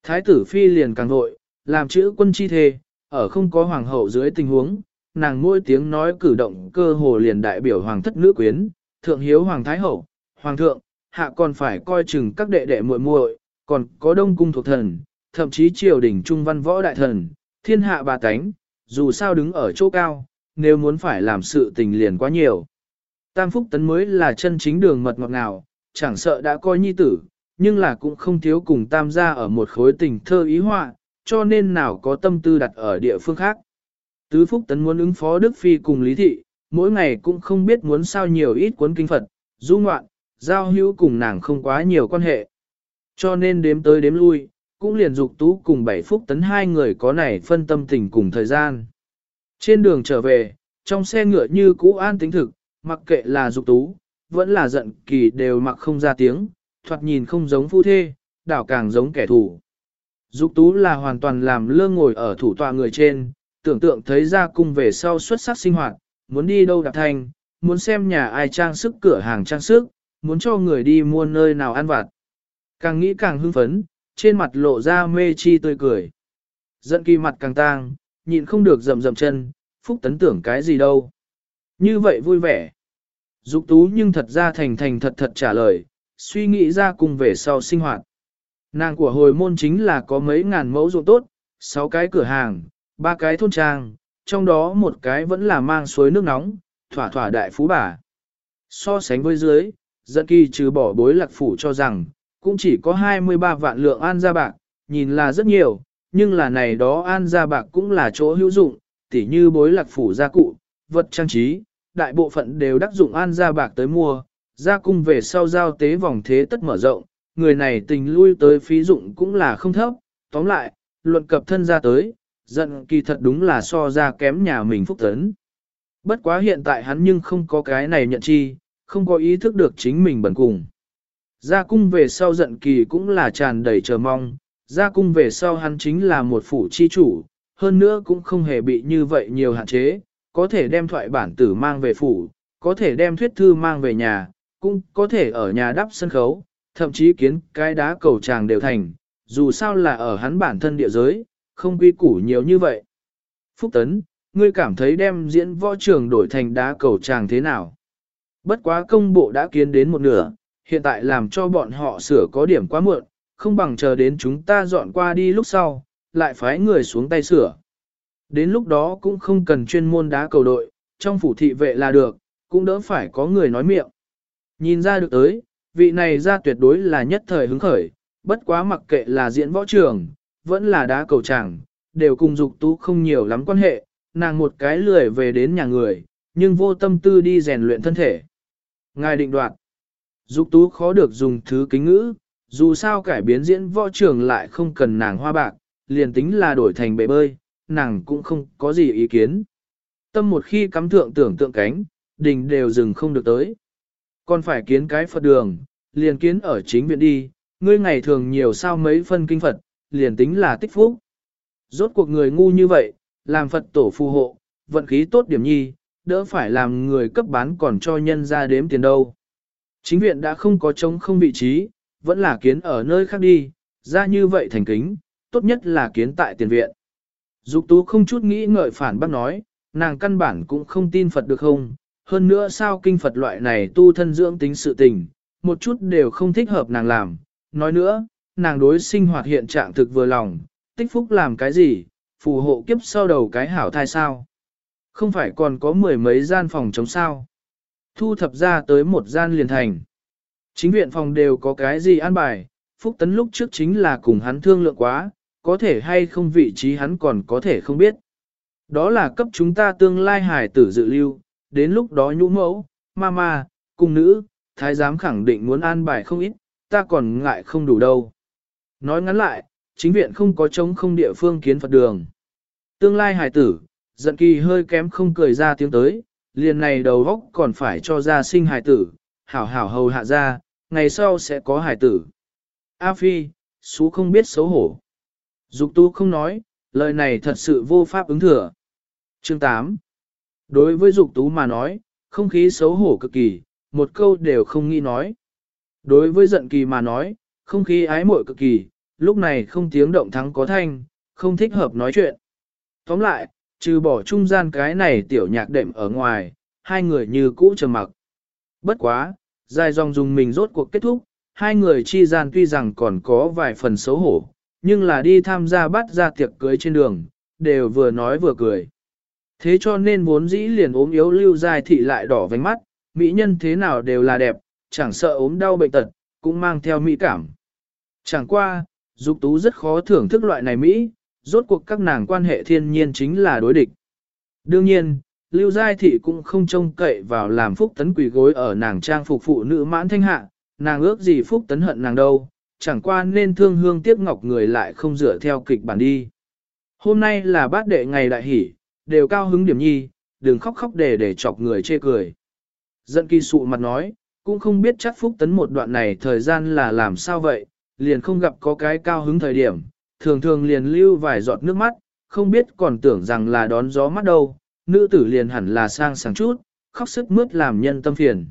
Speaker 1: Thái tử phi liền càng vội, làm chữ quân chi thề, ở không có hoàng hậu dưới tình huống, nàng mỗi tiếng nói cử động cơ hồ liền đại biểu hoàng thất nữ quyến, thượng hiếu hoàng thái hậu, hoàng thượng, hạ còn phải coi chừng các đệ đệ muội muội, còn có đông cung thuộc thần, thậm chí triều đình trung văn võ đại thần, thiên hạ bà tánh, dù sao đứng ở chỗ cao, nếu muốn phải làm sự tình liền quá nhiều. Tam Phúc Tấn mới là chân chính đường mật ngọt ngào, chẳng sợ đã coi nhi tử, nhưng là cũng không thiếu cùng tam gia ở một khối tình thơ ý họa, cho nên nào có tâm tư đặt ở địa phương khác. Tứ Phúc Tấn muốn ứng phó Đức Phi cùng Lý Thị, mỗi ngày cũng không biết muốn sao nhiều ít cuốn kinh Phật, du ngoạn, giao hữu cùng nàng không quá nhiều quan hệ. Cho nên đếm tới đếm lui, cũng liền dục tú cùng bảy Phúc Tấn hai người có này phân tâm tình cùng thời gian. Trên đường trở về, trong xe ngựa như cũ an tính thực, mặc kệ là dục tú, vẫn là giận kỳ đều mặc không ra tiếng, thoạt nhìn không giống phu thê, đảo càng giống kẻ thù. Dục tú là hoàn toàn làm lơ ngồi ở thủ tọa người trên, tưởng tượng thấy ra cung về sau xuất sắc sinh hoạt, muốn đi đâu đạp thành, muốn xem nhà ai trang sức cửa hàng trang sức, muốn cho người đi mua nơi nào ăn vặt. Càng nghĩ càng hưng phấn, trên mặt lộ ra mê chi tươi cười. Giận kỳ mặt càng tang, nhịn không được rầm rầm chân, phúc tấn tưởng cái gì đâu. Như vậy vui vẻ. Dục tú nhưng thật ra thành thành thật thật trả lời, suy nghĩ ra cùng về sau sinh hoạt. Nàng của hồi môn chính là có mấy ngàn mẫu ruộng tốt, sáu cái cửa hàng, ba cái thôn trang, trong đó một cái vẫn là mang suối nước nóng, thỏa thỏa đại phú bà. So sánh với dưới, dẫn kỳ trừ bỏ bối lạc phủ cho rằng, cũng chỉ có 23 vạn lượng an gia bạc, nhìn là rất nhiều, nhưng là này đó an gia bạc cũng là chỗ hữu dụng, tỉ như bối lạc phủ gia cụ, vật trang trí, đại bộ phận đều đắc dụng an gia bạc tới mua, gia cung về sau giao tế vòng thế tất mở rộng, người này tình lui tới phí dụng cũng là không thấp, tóm lại, luận cập thân ra tới, giận kỳ thật đúng là so ra kém nhà mình phúc tấn. Bất quá hiện tại hắn nhưng không có cái này nhận chi, không có ý thức được chính mình bẩn cùng. Gia cung về sau giận kỳ cũng là tràn đầy chờ mong, ra cung về sau hắn chính là một phủ chi chủ, hơn nữa cũng không hề bị như vậy nhiều hạn chế, có thể đem thoại bản tử mang về phủ, có thể đem thuyết thư mang về nhà, cũng có thể ở nhà đắp sân khấu, thậm chí kiến cái đá cầu tràng đều thành, dù sao là ở hắn bản thân địa giới, không quy củ nhiều như vậy. Phúc Tấn, ngươi cảm thấy đem diễn võ trường đổi thành đá cầu tràng thế nào? Bất quá công bộ đã kiến đến một nửa, hiện tại làm cho bọn họ sửa có điểm quá muộn, không bằng chờ đến chúng ta dọn qua đi lúc sau, lại phái người xuống tay sửa. Đến lúc đó cũng không cần chuyên môn đá cầu đội, trong phủ thị vệ là được, cũng đỡ phải có người nói miệng. Nhìn ra được tới, vị này ra tuyệt đối là nhất thời hứng khởi, bất quá mặc kệ là diễn võ trường, vẫn là đá cầu chẳng đều cùng dục tú không nhiều lắm quan hệ, nàng một cái lười về đến nhà người, nhưng vô tâm tư đi rèn luyện thân thể. Ngài định đoạt, dục tú khó được dùng thứ kính ngữ, dù sao cải biến diễn võ trường lại không cần nàng hoa bạc, liền tính là đổi thành bể bơi, nàng cũng không có gì ý kiến. Tâm một khi cắm thượng tưởng tượng cánh, đình đều dừng không được tới. Còn phải kiến cái Phật đường, liền kiến ở chính viện đi, ngươi ngày thường nhiều sao mấy phân kinh Phật, liền tính là tích phúc. Rốt cuộc người ngu như vậy, làm Phật tổ phù hộ, vận khí tốt điểm nhi, đỡ phải làm người cấp bán còn cho nhân ra đếm tiền đâu. Chính viện đã không có trống không vị trí, vẫn là kiến ở nơi khác đi, ra như vậy thành kính, tốt nhất là kiến tại tiền viện. Dục tú không chút nghĩ ngợi phản bác nói, nàng căn bản cũng không tin Phật được không, hơn nữa sao kinh Phật loại này tu thân dưỡng tính sự tình, một chút đều không thích hợp nàng làm. Nói nữa, nàng đối sinh hoạt hiện trạng thực vừa lòng, tích phúc làm cái gì, phù hộ kiếp sau đầu cái hảo thai sao. Không phải còn có mười mấy gian phòng chống sao. Thu thập ra tới một gian liền thành. Chính viện phòng đều có cái gì an bài, Phúc Tấn lúc trước chính là cùng hắn thương lượng quá, có thể hay không vị trí hắn còn có thể không biết. Đó là cấp chúng ta tương lai hài tử dự lưu, đến lúc đó nhũ mẫu, mama, cung nữ, thái giám khẳng định muốn an bài không ít, ta còn ngại không đủ đâu. Nói ngắn lại, chính viện không có trống không địa phương kiến Phật đường. Tương lai hài tử, giận kỳ hơi kém không cười ra tiếng tới, liền này đầu góc còn phải cho ra sinh hài tử, hảo hảo hầu hạ ra, ngày sau sẽ có hài tử. A Phi, xú không biết xấu hổ. Dục tu không nói, lời này thật sự vô pháp ứng thừa. Chương 8 Đối với dục tú mà nói, không khí xấu hổ cực kỳ, một câu đều không nghĩ nói. Đối với giận kỳ mà nói, không khí ái muội cực kỳ, lúc này không tiếng động thắng có thanh, không thích hợp nói chuyện. Tóm lại, trừ bỏ trung gian cái này tiểu nhạc đệm ở ngoài, hai người như cũ trầm mặc. Bất quá, dài dòng dùng mình rốt cuộc kết thúc, hai người chi gian tuy rằng còn có vài phần xấu hổ, nhưng là đi tham gia bắt ra tiệc cưới trên đường, đều vừa nói vừa cười. Thế cho nên vốn dĩ liền ốm yếu lưu dài thị lại đỏ vánh mắt, mỹ nhân thế nào đều là đẹp, chẳng sợ ốm đau bệnh tật, cũng mang theo mỹ cảm. Chẳng qua, dục tú rất khó thưởng thức loại này Mỹ, rốt cuộc các nàng quan hệ thiên nhiên chính là đối địch. Đương nhiên, Lưu Giai Thị cũng không trông cậy vào làm phúc tấn quỷ gối ở nàng trang phục phụ nữ mãn thanh hạ, nàng ước gì phúc tấn hận nàng đâu, chẳng qua nên thương hương tiếc ngọc người lại không dựa theo kịch bản đi. Hôm nay là bát đệ ngày đại hỷ, đều cao hứng điểm nhi, đừng khóc khóc để để chọc người chê cười. Dẫn kỳ sụ mặt nói, cũng không biết chắc phúc tấn một đoạn này thời gian là làm sao vậy, liền không gặp có cái cao hứng thời điểm, thường thường liền lưu vài giọt nước mắt, không biết còn tưởng rằng là đón gió mắt đâu, nữ tử liền hẳn là sang sáng chút, khóc sức mướt làm nhân tâm phiền.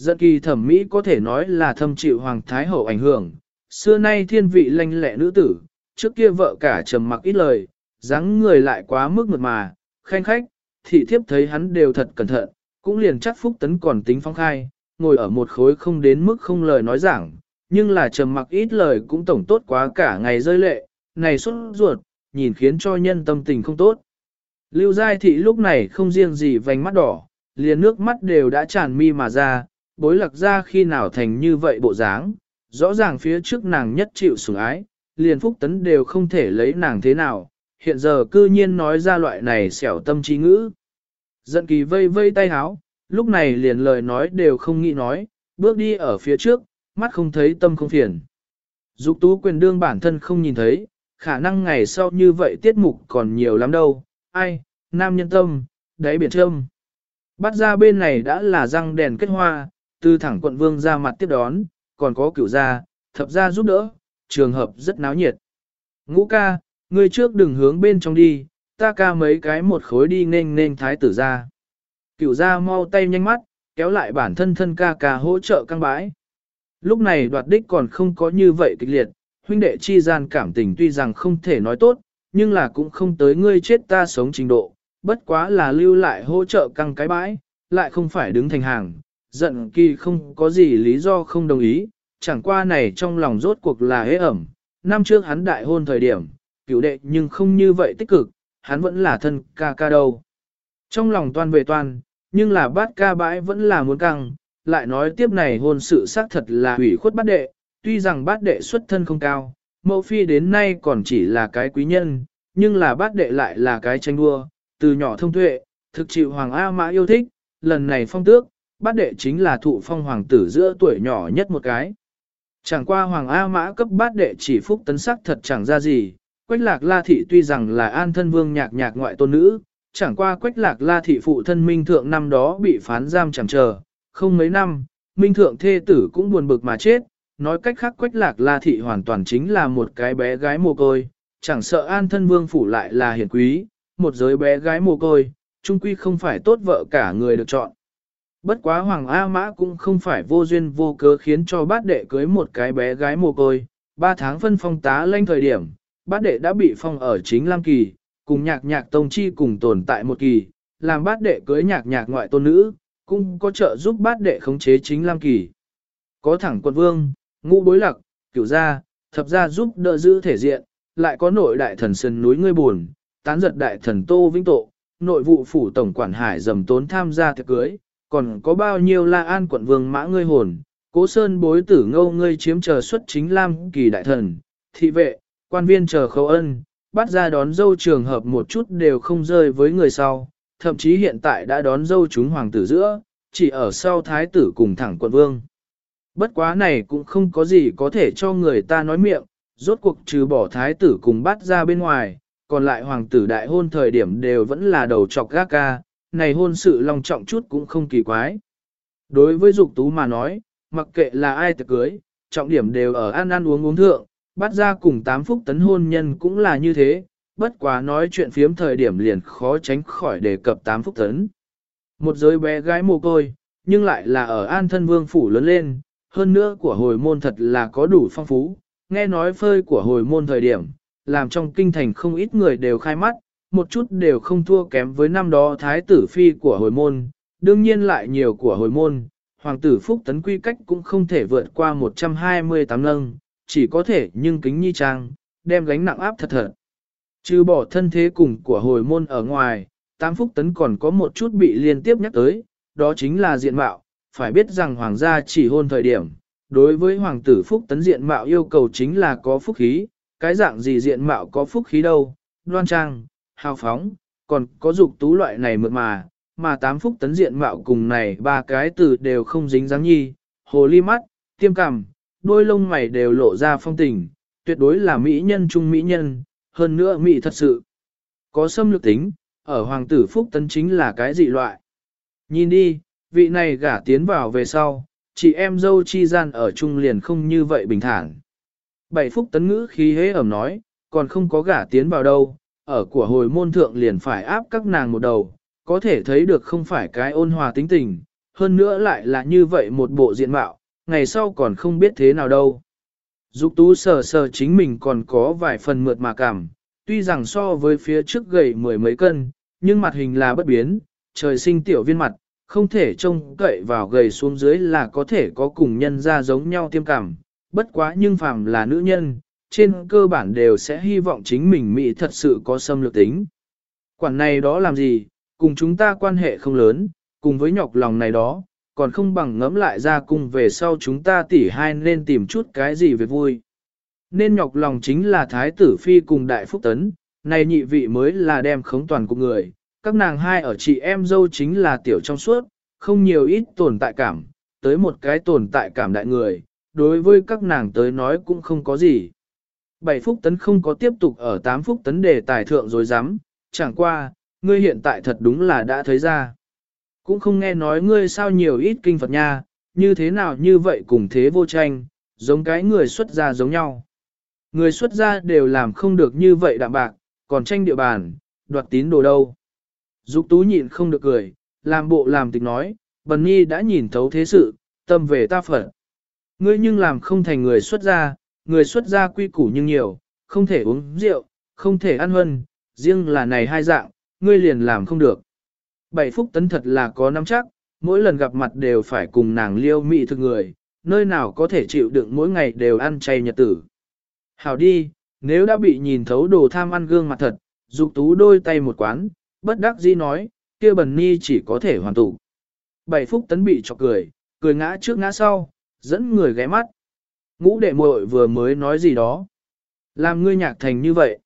Speaker 1: Dẫn kỳ thẩm mỹ có thể nói là thâm chịu hoàng thái hậu ảnh hưởng, xưa nay thiên vị lanh lẹ nữ tử, trước kia vợ cả trầm mặc ít lời, dáng người lại quá mức mượt mà, khanh khách, thị thiếp thấy hắn đều thật cẩn thận, cũng liền chắc phúc tấn còn tính phong khai, ngồi ở một khối không đến mức không lời nói giảng, nhưng là trầm mặc ít lời cũng tổng tốt quá cả ngày rơi lệ, này xuất ruột, nhìn khiến cho nhân tâm tình không tốt. Lưu Giai Thị lúc này không riêng gì vành mắt đỏ, liền nước mắt đều đã tràn mi mà ra, bối lạc ra khi nào thành như vậy bộ dáng, rõ ràng phía trước nàng nhất chịu sủng ái, liền phúc tấn đều không thể lấy nàng thế nào, hiện giờ cư nhiên nói ra loại này xẻo tâm trí ngữ. Giận kỳ vây vây tay háo, lúc này liền lời nói đều không nghĩ nói, bước đi ở phía trước, mắt không thấy tâm không phiền. Dục tú quyền đương bản thân không nhìn thấy, khả năng ngày sau như vậy tiết mục còn nhiều lắm đâu, ai, nam nhân tâm, đáy biển trâm. Bắt ra bên này đã là răng đèn kết hoa, từ thẳng quận vương ra mặt tiếp đón, còn có cửu gia, thập gia giúp đỡ, trường hợp rất náo nhiệt. Ngũ ca, ngươi trước đừng hướng bên trong đi, ta ca mấy cái một khối đi nên nên thái tử ra. Cửu gia mau tay nhanh mắt, kéo lại bản thân thân ca ca hỗ trợ căng bãi. Lúc này đoạt đích còn không có như vậy kịch liệt, huynh đệ chi gian cảm tình tuy rằng không thể nói tốt, nhưng là cũng không tới ngươi chết ta sống trình độ, bất quá là lưu lại hỗ trợ căng cái bãi, lại không phải đứng thành hàng, giận kỳ không có gì lý do không đồng ý, chẳng qua này trong lòng rốt cuộc là hế ẩm, năm trước hắn đại hôn thời điểm, cửu đệ nhưng không như vậy tích cực, hắn vẫn là thân ca ca đâu. Trong lòng toan về toan, nhưng là bát ca bãi vẫn là muốn căng, lại nói tiếp này hôn sự xác thật là hủy khuất bát đệ, tuy rằng bát đệ xuất thân không cao, mẫu phi đến nay còn chỉ là cái quý nhân, nhưng là bát đệ lại là cái tranh đua, từ nhỏ thông tuệ, thực chịu Hoàng A Mã yêu thích, lần này phong tước, bát đệ chính là thụ phong hoàng tử giữa tuổi nhỏ nhất một cái. Chẳng qua Hoàng A Mã cấp bát đệ chỉ phúc tấn sắc thật chẳng ra gì, Quách lạc la thị tuy rằng là an thân vương nhạc nhạc ngoại tôn nữ, chẳng qua quách lạc la thị phụ thân minh thượng năm đó bị phán giam chẳng chờ, không mấy năm, minh thượng thê tử cũng buồn bực mà chết, nói cách khác quách lạc la thị hoàn toàn chính là một cái bé gái mồ côi, chẳng sợ an thân vương phủ lại là hiển quý, một giới bé gái mồ côi, trung quy không phải tốt vợ cả người được chọn. Bất quá Hoàng A Mã cũng không phải vô duyên vô cớ khiến cho bát đệ cưới một cái bé gái mồ côi, ba tháng phân phong tá lên thời điểm, bát đệ đã bị phong ở chính Lam Kỳ, cùng nhạc nhạc tông chi cùng tồn tại một kỳ, làm bát đệ cưới nhạc nhạc ngoại tôn nữ, cũng có trợ giúp bát đệ khống chế chính Lam Kỳ. Có thẳng quân vương, ngũ bối lạc, cửu gia, thập gia giúp đỡ giữ thể diện, lại có nội đại thần sơn núi ngươi buồn, tán giật đại thần Tô Vĩnh Tộ, nội vụ phủ tổng quản hải dầm tốn tham gia tiệc cưới, còn có bao nhiêu la an quận vương mã ngươi hồn, cố sơn bối tử ngâu ngươi chiếm chờ xuất chính Lam Kỳ đại thần, thị vệ, quan viên chờ khâu ân, bắt ra đón dâu trường hợp một chút đều không rơi với người sau, thậm chí hiện tại đã đón dâu chúng hoàng tử giữa, chỉ ở sau thái tử cùng thẳng quận vương. Bất quá này cũng không có gì có thể cho người ta nói miệng, rốt cuộc trừ bỏ thái tử cùng bắt ra bên ngoài, còn lại hoàng tử đại hôn thời điểm đều vẫn là đầu chọc gác ca, này hôn sự long trọng chút cũng không kỳ quái. Đối với dục tú mà nói, mặc kệ là ai tự cưới, trọng điểm đều ở ăn ăn uống uống thượng, bắt ra cùng tám phúc tấn hôn nhân cũng là như thế, bất quá nói chuyện phiếm thời điểm liền khó tránh khỏi đề cập tám phúc tấn. Một giới bé gái mồ côi, nhưng lại là ở an thân vương phủ lớn lên, hơn nữa của hồi môn thật là có đủ phong phú, nghe nói phơi của hồi môn thời điểm, làm trong kinh thành không ít người đều khai mắt, một chút đều không thua kém với năm đó thái tử phi của hồi môn, đương nhiên lại nhiều của hồi môn, hoàng tử phúc tấn quy cách cũng không thể vượt qua 128 nâng, chỉ có thể nhưng kính nhi trang, đem gánh nặng áp thật thật. Trừ bỏ thân thế cùng của hồi môn ở ngoài, Tam Phúc Tấn còn có một chút bị liên tiếp nhắc tới, đó chính là diện mạo, phải biết rằng hoàng gia chỉ hôn thời điểm. Đối với hoàng tử Phúc Tấn diện mạo yêu cầu chính là có phúc khí, cái dạng gì diện mạo có phúc khí đâu, đoan trang, hào phóng, còn có dục tú loại này mượt mà, mà tám Phúc Tấn diện mạo cùng này ba cái từ đều không dính dáng nhi, hồ ly mắt, tiêm cằm, đôi lông mày đều lộ ra phong tình, tuyệt đối là mỹ nhân trung mỹ nhân, hơn nữa mỹ thật sự. Có xâm lược tính, ở hoàng tử phúc tấn chính là cái dị loại. Nhìn đi, vị này gả tiến vào về sau, chị em dâu chi gian ở chung liền không như vậy bình thản. Bảy phúc tấn ngữ khí hế ẩm nói, còn không có gả tiến vào đâu, ở của hồi môn thượng liền phải áp các nàng một đầu, có thể thấy được không phải cái ôn hòa tính tình, hơn nữa lại là như vậy một bộ diện mạo, ngày sau còn không biết thế nào đâu. Dục tú sờ sờ chính mình còn có vài phần mượt mà cảm, tuy rằng so với phía trước gầy mười mấy cân, nhưng mặt hình là bất biến, trời sinh tiểu viên mặt, không thể trông cậy vào gầy xuống dưới là có thể có cùng nhân ra giống nhau tiêm cảm, bất quá nhưng phàm là nữ nhân, trên cơ bản đều sẽ hy vọng chính mình mỹ thật sự có xâm lược tính. Quản này đó làm gì, cùng chúng ta quan hệ không lớn, cùng với nhọc lòng này đó, còn không bằng ngẫm lại ra cùng về sau chúng ta tỉ hai nên tìm chút cái gì về vui. Nên nhọc lòng chính là Thái tử Phi cùng Đại Phúc Tấn, này nhị vị mới là đem khống toàn của người, các nàng hai ở chị em dâu chính là tiểu trong suốt, không nhiều ít tồn tại cảm, tới một cái tồn tại cảm đại người, đối với các nàng tới nói cũng không có gì. Bảy Phúc Tấn không có tiếp tục ở tám Phúc Tấn đề tài thượng rồi dám, chẳng qua, ngươi hiện tại thật đúng là đã thấy ra. Cũng không nghe nói ngươi sao nhiều ít kinh Phật nha, như thế nào như vậy cùng thế vô tranh, giống cái người xuất gia giống nhau. Người xuất gia đều làm không được như vậy đạm bạc, còn tranh địa bàn, đoạt tín đồ đâu. Dục tú nhịn không được cười, làm bộ làm tịch nói, Bần Nhi đã nhìn thấu thế sự, tâm về ta phật. Ngươi nhưng làm không thành người xuất gia, người xuất gia quy củ nhưng nhiều, không thể uống rượu, không thể ăn hân, riêng là này hai dạng, ngươi liền làm không được. Bảy phúc tấn thật là có nắm chắc, mỗi lần gặp mặt đều phải cùng nàng liêu mị thực người, nơi nào có thể chịu đựng mỗi ngày đều ăn chay nhật tử. Hảo đi, nếu đã bị nhìn thấu đồ tham ăn gương mặt thật, dục tú đôi tay một quán, bất đắc dĩ nói, kia bần ni chỉ có thể hoàn tụ. Bảy phúc tấn bị chọc cười, cười ngã trước ngã sau, dẫn người ghé mắt. Ngũ đệ muội vừa mới nói gì đó. Làm ngươi nhạc thành như vậy.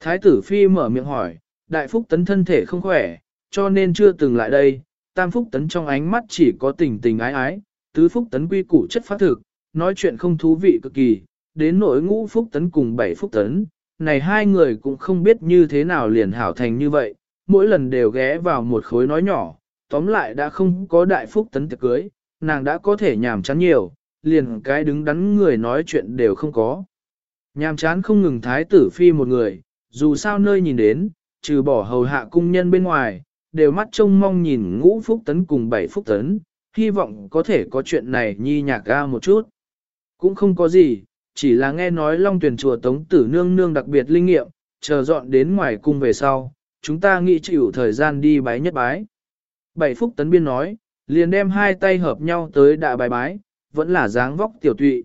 Speaker 1: Thái tử phi mở miệng hỏi, đại phúc tấn thân thể không khỏe, cho nên chưa từng lại đây. Tam phúc tấn trong ánh mắt chỉ có tình tình ái ái, tứ phúc tấn quy củ chất phát thực, nói chuyện không thú vị cực kỳ, đến nỗi ngũ phúc tấn cùng bảy phúc tấn, này hai người cũng không biết như thế nào liền hảo thành như vậy, mỗi lần đều ghé vào một khối nói nhỏ, tóm lại đã không có đại phúc tấn tiệc cưới, nàng đã có thể nhàm chán nhiều, liền cái đứng đắn người nói chuyện đều không có. Nhàm chán không ngừng thái tử phi một người, dù sao nơi nhìn đến, trừ bỏ hầu hạ cung nhân bên ngoài, đều mắt trông mong nhìn ngũ phúc tấn cùng bảy phúc tấn, hy vọng có thể có chuyện này nhi nhạc ga một chút. Cũng không có gì, chỉ là nghe nói long tuyển chùa tống tử nương nương đặc biệt linh nghiệm, chờ dọn đến ngoài cung về sau, chúng ta nghĩ chịu thời gian đi bái nhất bái. Bảy phúc tấn biên nói, liền đem hai tay hợp nhau tới đạ bài bái, vẫn là dáng vóc tiểu tụy.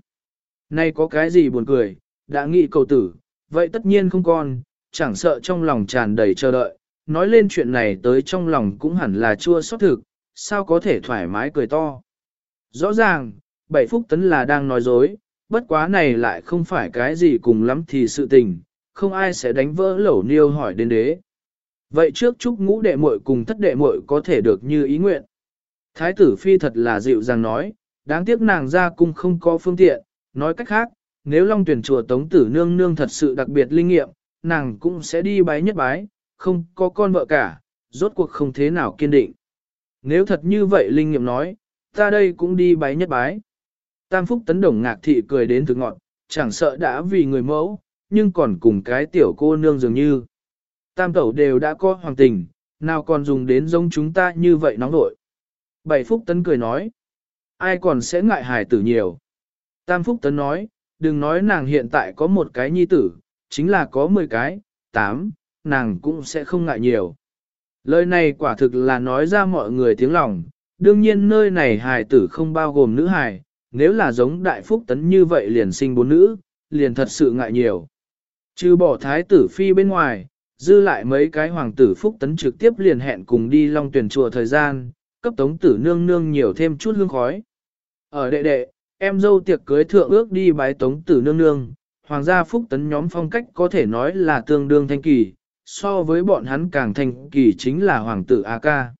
Speaker 1: Nay có cái gì buồn cười, đã nghĩ cầu tử, vậy tất nhiên không còn, chẳng sợ trong lòng tràn đầy chờ đợi, nói lên chuyện này tới trong lòng cũng hẳn là chua xót thực, sao có thể thoải mái cười to. Rõ ràng, bảy phúc tấn là đang nói dối, bất quá này lại không phải cái gì cùng lắm thì sự tình, không ai sẽ đánh vỡ lẩu niêu hỏi đến đế. Vậy trước chúc ngũ đệ muội cùng thất đệ muội có thể được như ý nguyện. Thái tử phi thật là dịu dàng nói, đáng tiếc nàng ra cung không có phương tiện, nói cách khác, nếu long tuyển chùa tống tử nương nương thật sự đặc biệt linh nghiệm, nàng cũng sẽ đi bái nhất bái, không có con vợ cả, rốt cuộc không thế nào kiên định. Nếu thật như vậy linh nghiệm nói, ta đây cũng đi bái nhất bái. Tam phúc tấn đồng ngạc thị cười đến từ ngọn, chẳng sợ đã vì người mẫu, nhưng còn cùng cái tiểu cô nương dường như. Tam tẩu đều đã có hoàng tình, nào còn dùng đến giống chúng ta như vậy nóng nội. Bảy phúc tấn cười nói, ai còn sẽ ngại hài tử nhiều. Tam phúc tấn nói, đừng nói nàng hiện tại có một cái nhi tử, chính là có 10 cái, 8, nàng cũng sẽ không ngại nhiều. Lời này quả thực là nói ra mọi người tiếng lòng, đương nhiên nơi này hài tử không bao gồm nữ hài, nếu là giống đại phúc tấn như vậy liền sinh bốn nữ, liền thật sự ngại nhiều. Trừ bỏ thái tử phi bên ngoài, dư lại mấy cái hoàng tử phúc tấn trực tiếp liền hẹn cùng đi long tuyển chùa thời gian, cấp tống tử nương nương nhiều thêm chút hương khói. Ở đệ đệ, em dâu tiệc cưới thượng ước đi bái tống tử nương nương, hoàng gia phúc tấn nhóm phong cách có thể nói là tương đương thanh kỳ, so với bọn hắn càng thanh kỳ chính là hoàng tử A ca.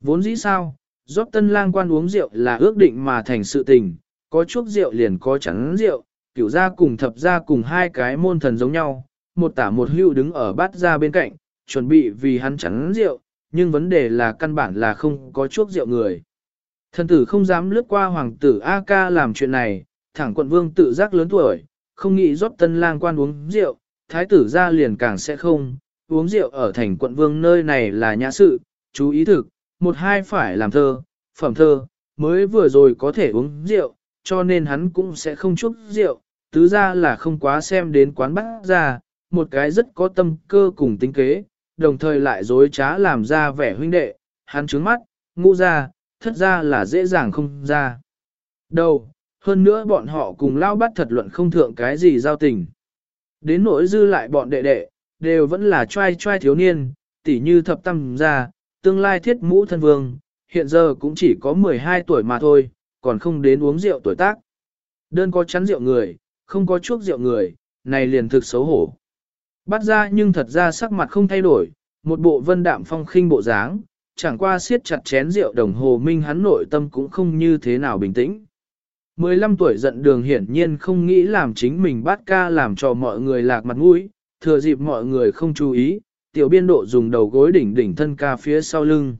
Speaker 1: Vốn dĩ sao, dốc tân lang quan uống rượu là ước định mà thành sự tình, có chuốc rượu liền có chắn rượu, kiểu gia cùng thập gia cùng hai cái môn thần giống nhau, một tả một hưu đứng ở bát ra bên cạnh, chuẩn bị vì hắn chắn rượu, nhưng vấn đề là căn bản là không có chuốc rượu người. Thần tử không dám lướt qua hoàng tử A ca làm chuyện này, thẳng quận vương tự giác lớn tuổi, không nghĩ rót tân lang quan uống rượu, thái tử ra liền càng sẽ không, uống rượu ở thành quận vương nơi này là nhã sự, chú ý thực, một hai phải làm thơ, phẩm thơ, mới vừa rồi có thể uống rượu, cho nên hắn cũng sẽ không chúc rượu, tứ ra là không quá xem đến quán bát ra, một cái rất có tâm cơ cùng tính kế, đồng thời lại dối trá làm ra vẻ huynh đệ, hắn trướng mắt, ngũ ra, thất ra là dễ dàng không ra. Đâu, hơn nữa bọn họ cùng lao bắt thật luận không thượng cái gì giao tình. Đến nỗi dư lại bọn đệ đệ, đều vẫn là trai trai thiếu niên, tỉ như thập tâm ra, tương lai thiết mũ thân vương, hiện giờ cũng chỉ có 12 tuổi mà thôi, còn không đến uống rượu tuổi tác. Đơn có chắn rượu người, không có chuốc rượu người, này liền thực xấu hổ. Bắt ra nhưng thật ra sắc mặt không thay đổi, một bộ vân đạm phong khinh bộ dáng, chẳng qua siết chặt chén rượu đồng hồ minh hắn nội tâm cũng không như thế nào bình tĩnh. 15 tuổi giận đường hiển nhiên không nghĩ làm chính mình bắt ca làm cho mọi người lạc mặt mũi, thừa dịp mọi người không chú ý, tiểu biên độ dùng đầu gối đỉnh đỉnh thân ca phía sau lưng.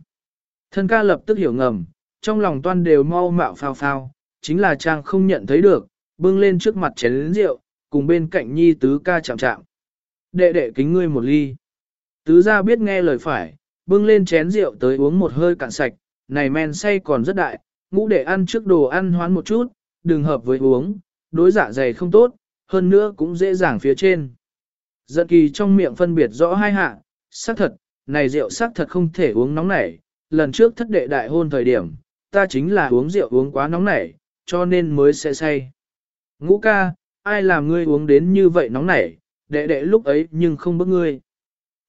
Speaker 1: Thân ca lập tức hiểu ngầm, trong lòng toan đều mau mạo phao phao, chính là trang không nhận thấy được, bưng lên trước mặt chén rượu, cùng bên cạnh nhi tứ ca chạm chạm. Đệ đệ kính ngươi một ly. Tứ gia biết nghe lời phải, bưng lên chén rượu tới uống một hơi cạn sạch, này men say còn rất đại, ngũ đệ ăn trước đồ ăn hoán một chút, đừng hợp với uống, đối dạ dày không tốt, hơn nữa cũng dễ dàng phía trên. Giận kỳ trong miệng phân biệt rõ hai hạ, xác thật, này rượu xác thật không thể uống nóng nảy, lần trước thất đệ đại hôn thời điểm, ta chính là uống rượu uống quá nóng nảy, cho nên mới sẽ say. Ngũ ca, ai làm ngươi uống đến như vậy nóng nảy, đệ đệ lúc ấy nhưng không bức ngươi.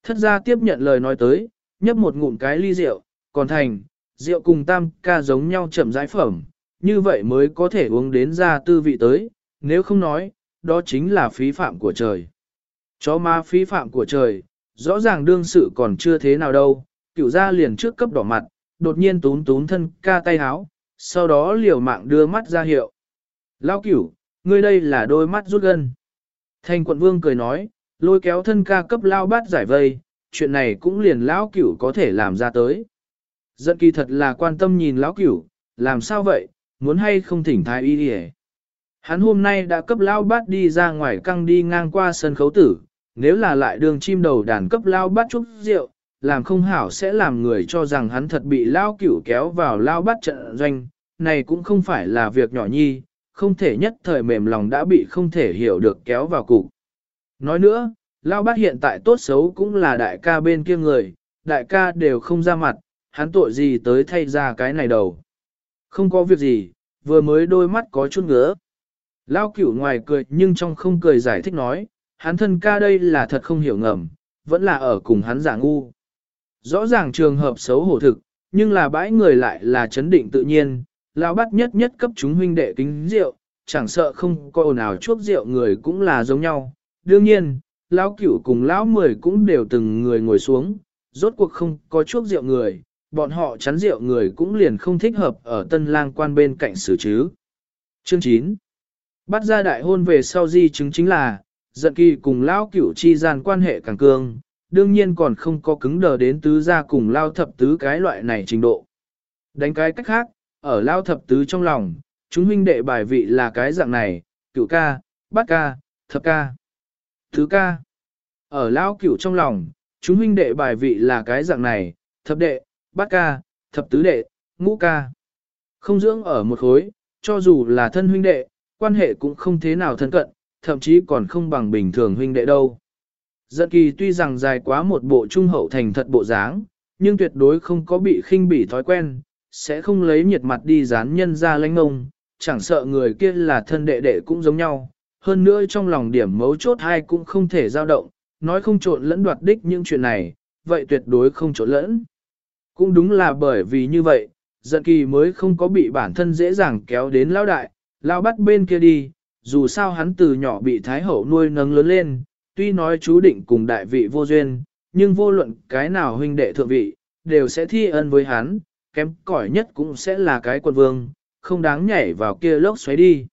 Speaker 1: Thất gia tiếp nhận lời nói tới, nhấp một ngụm cái ly rượu, còn thành, rượu cùng tam ca giống nhau chậm rãi phẩm, như vậy mới có thể uống đến ra tư vị tới, nếu không nói, đó chính là phí phạm của trời. Chó ma phí phạm của trời, rõ ràng đương sự còn chưa thế nào đâu, cửu gia liền trước cấp đỏ mặt, đột nhiên tún tún thân ca tay háo, sau đó liều mạng đưa mắt ra hiệu. Lao cửu, ngươi đây là đôi mắt rút gân. thành quận vương cười nói, lôi kéo thân ca cấp lao bát giải vây, chuyện này cũng liền lão cửu có thể làm ra tới. Giận kỳ thật là quan tâm nhìn lão cửu, làm sao vậy, muốn hay không thỉnh thái y đi Hắn hôm nay đã cấp lao bát đi ra ngoài căng đi ngang qua sân khấu tử, nếu là lại đường chim đầu đàn cấp lao bát chút rượu, làm không hảo sẽ làm người cho rằng hắn thật bị lao cửu kéo vào lao bát trận doanh, này cũng không phải là việc nhỏ nhi, không thể nhất thời mềm lòng đã bị không thể hiểu được kéo vào cục. Nói nữa, lao bát hiện tại tốt xấu cũng là đại ca bên kia người, đại ca đều không ra mặt, hắn tội gì tới thay ra cái này đầu. Không có việc gì, vừa mới đôi mắt có chút ngứa. Lao cửu ngoài cười nhưng trong không cười giải thích nói, hắn thân ca đây là thật không hiểu ngầm, vẫn là ở cùng hắn giả ngu. Rõ ràng trường hợp xấu hổ thực, nhưng là bãi người lại là chấn định tự nhiên, lão bắt nhất nhất cấp chúng huynh đệ kính rượu, chẳng sợ không có ồn ào chuốc rượu người cũng là giống nhau. Đương nhiên, lão cửu cùng lão mười cũng đều từng người ngồi xuống, rốt cuộc không có chuốc rượu người, bọn họ chắn rượu người cũng liền không thích hợp ở tân lang quan bên cạnh xử chứ. Chương 9 Bắt ra đại hôn về sau di chứng chính là, giận kỳ cùng lão cửu chi gian quan hệ càng cương, đương nhiên còn không có cứng đờ đến tứ gia cùng lao thập tứ cái loại này trình độ. Đánh cái cách khác, ở lao thập tứ trong lòng, chúng huynh đệ bài vị là cái dạng này, cửu ca, bát ca, thập ca, thứ ca. Ở lao cửu trong lòng, chúng huynh đệ bài vị là cái dạng này, thập đệ, bát ca, thập tứ đệ, ngũ ca. Không dưỡng ở một khối, cho dù là thân huynh đệ, quan hệ cũng không thế nào thân cận, thậm chí còn không bằng bình thường huynh đệ đâu. Giận kỳ tuy rằng dài quá một bộ trung hậu thành thật bộ dáng, nhưng tuyệt đối không có bị khinh bỉ thói quen, sẽ không lấy nhiệt mặt đi dán nhân ra lãnh ngông, chẳng sợ người kia là thân đệ đệ cũng giống nhau. Hơn nữa trong lòng điểm mấu chốt hai cũng không thể dao động, nói không trộn lẫn đoạt đích những chuyện này, vậy tuyệt đối không trộn lẫn. Cũng đúng là bởi vì như vậy, giận kỳ mới không có bị bản thân dễ dàng kéo đến lao đại, lao bắt bên kia đi, dù sao hắn từ nhỏ bị Thái Hậu nuôi nấng lớn lên, tuy nói chú định cùng đại vị vô duyên, nhưng vô luận cái nào huynh đệ thượng vị, đều sẽ thi ân với hắn, kém cỏi nhất cũng sẽ là cái quân vương, không đáng nhảy vào kia lốc xoáy đi.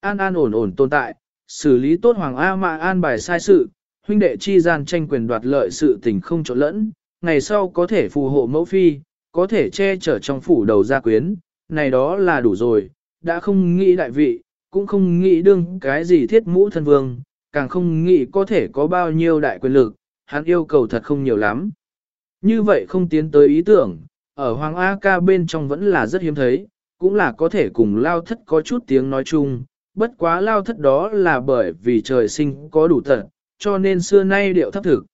Speaker 1: An an ổn ổn tồn tại, xử lý tốt Hoàng A Mạ an bài sai sự, huynh đệ chi gian tranh quyền đoạt lợi sự tình không trộn lẫn, ngày sau có thể phù hộ mẫu phi, có thể che chở trong phủ đầu gia quyến, này đó là đủ rồi, đã không nghĩ đại vị, cũng không nghĩ đương cái gì thiết mũ thân vương, càng không nghĩ có thể có bao nhiêu đại quyền lực, hắn yêu cầu thật không nhiều lắm. Như vậy không tiến tới ý tưởng, ở Hoàng A ca bên trong vẫn là rất hiếm thấy, cũng là có thể cùng lao thất có chút tiếng nói chung, bất quá lao thất đó là bởi vì trời sinh có đủ tận, cho nên xưa nay điệu thấp thực.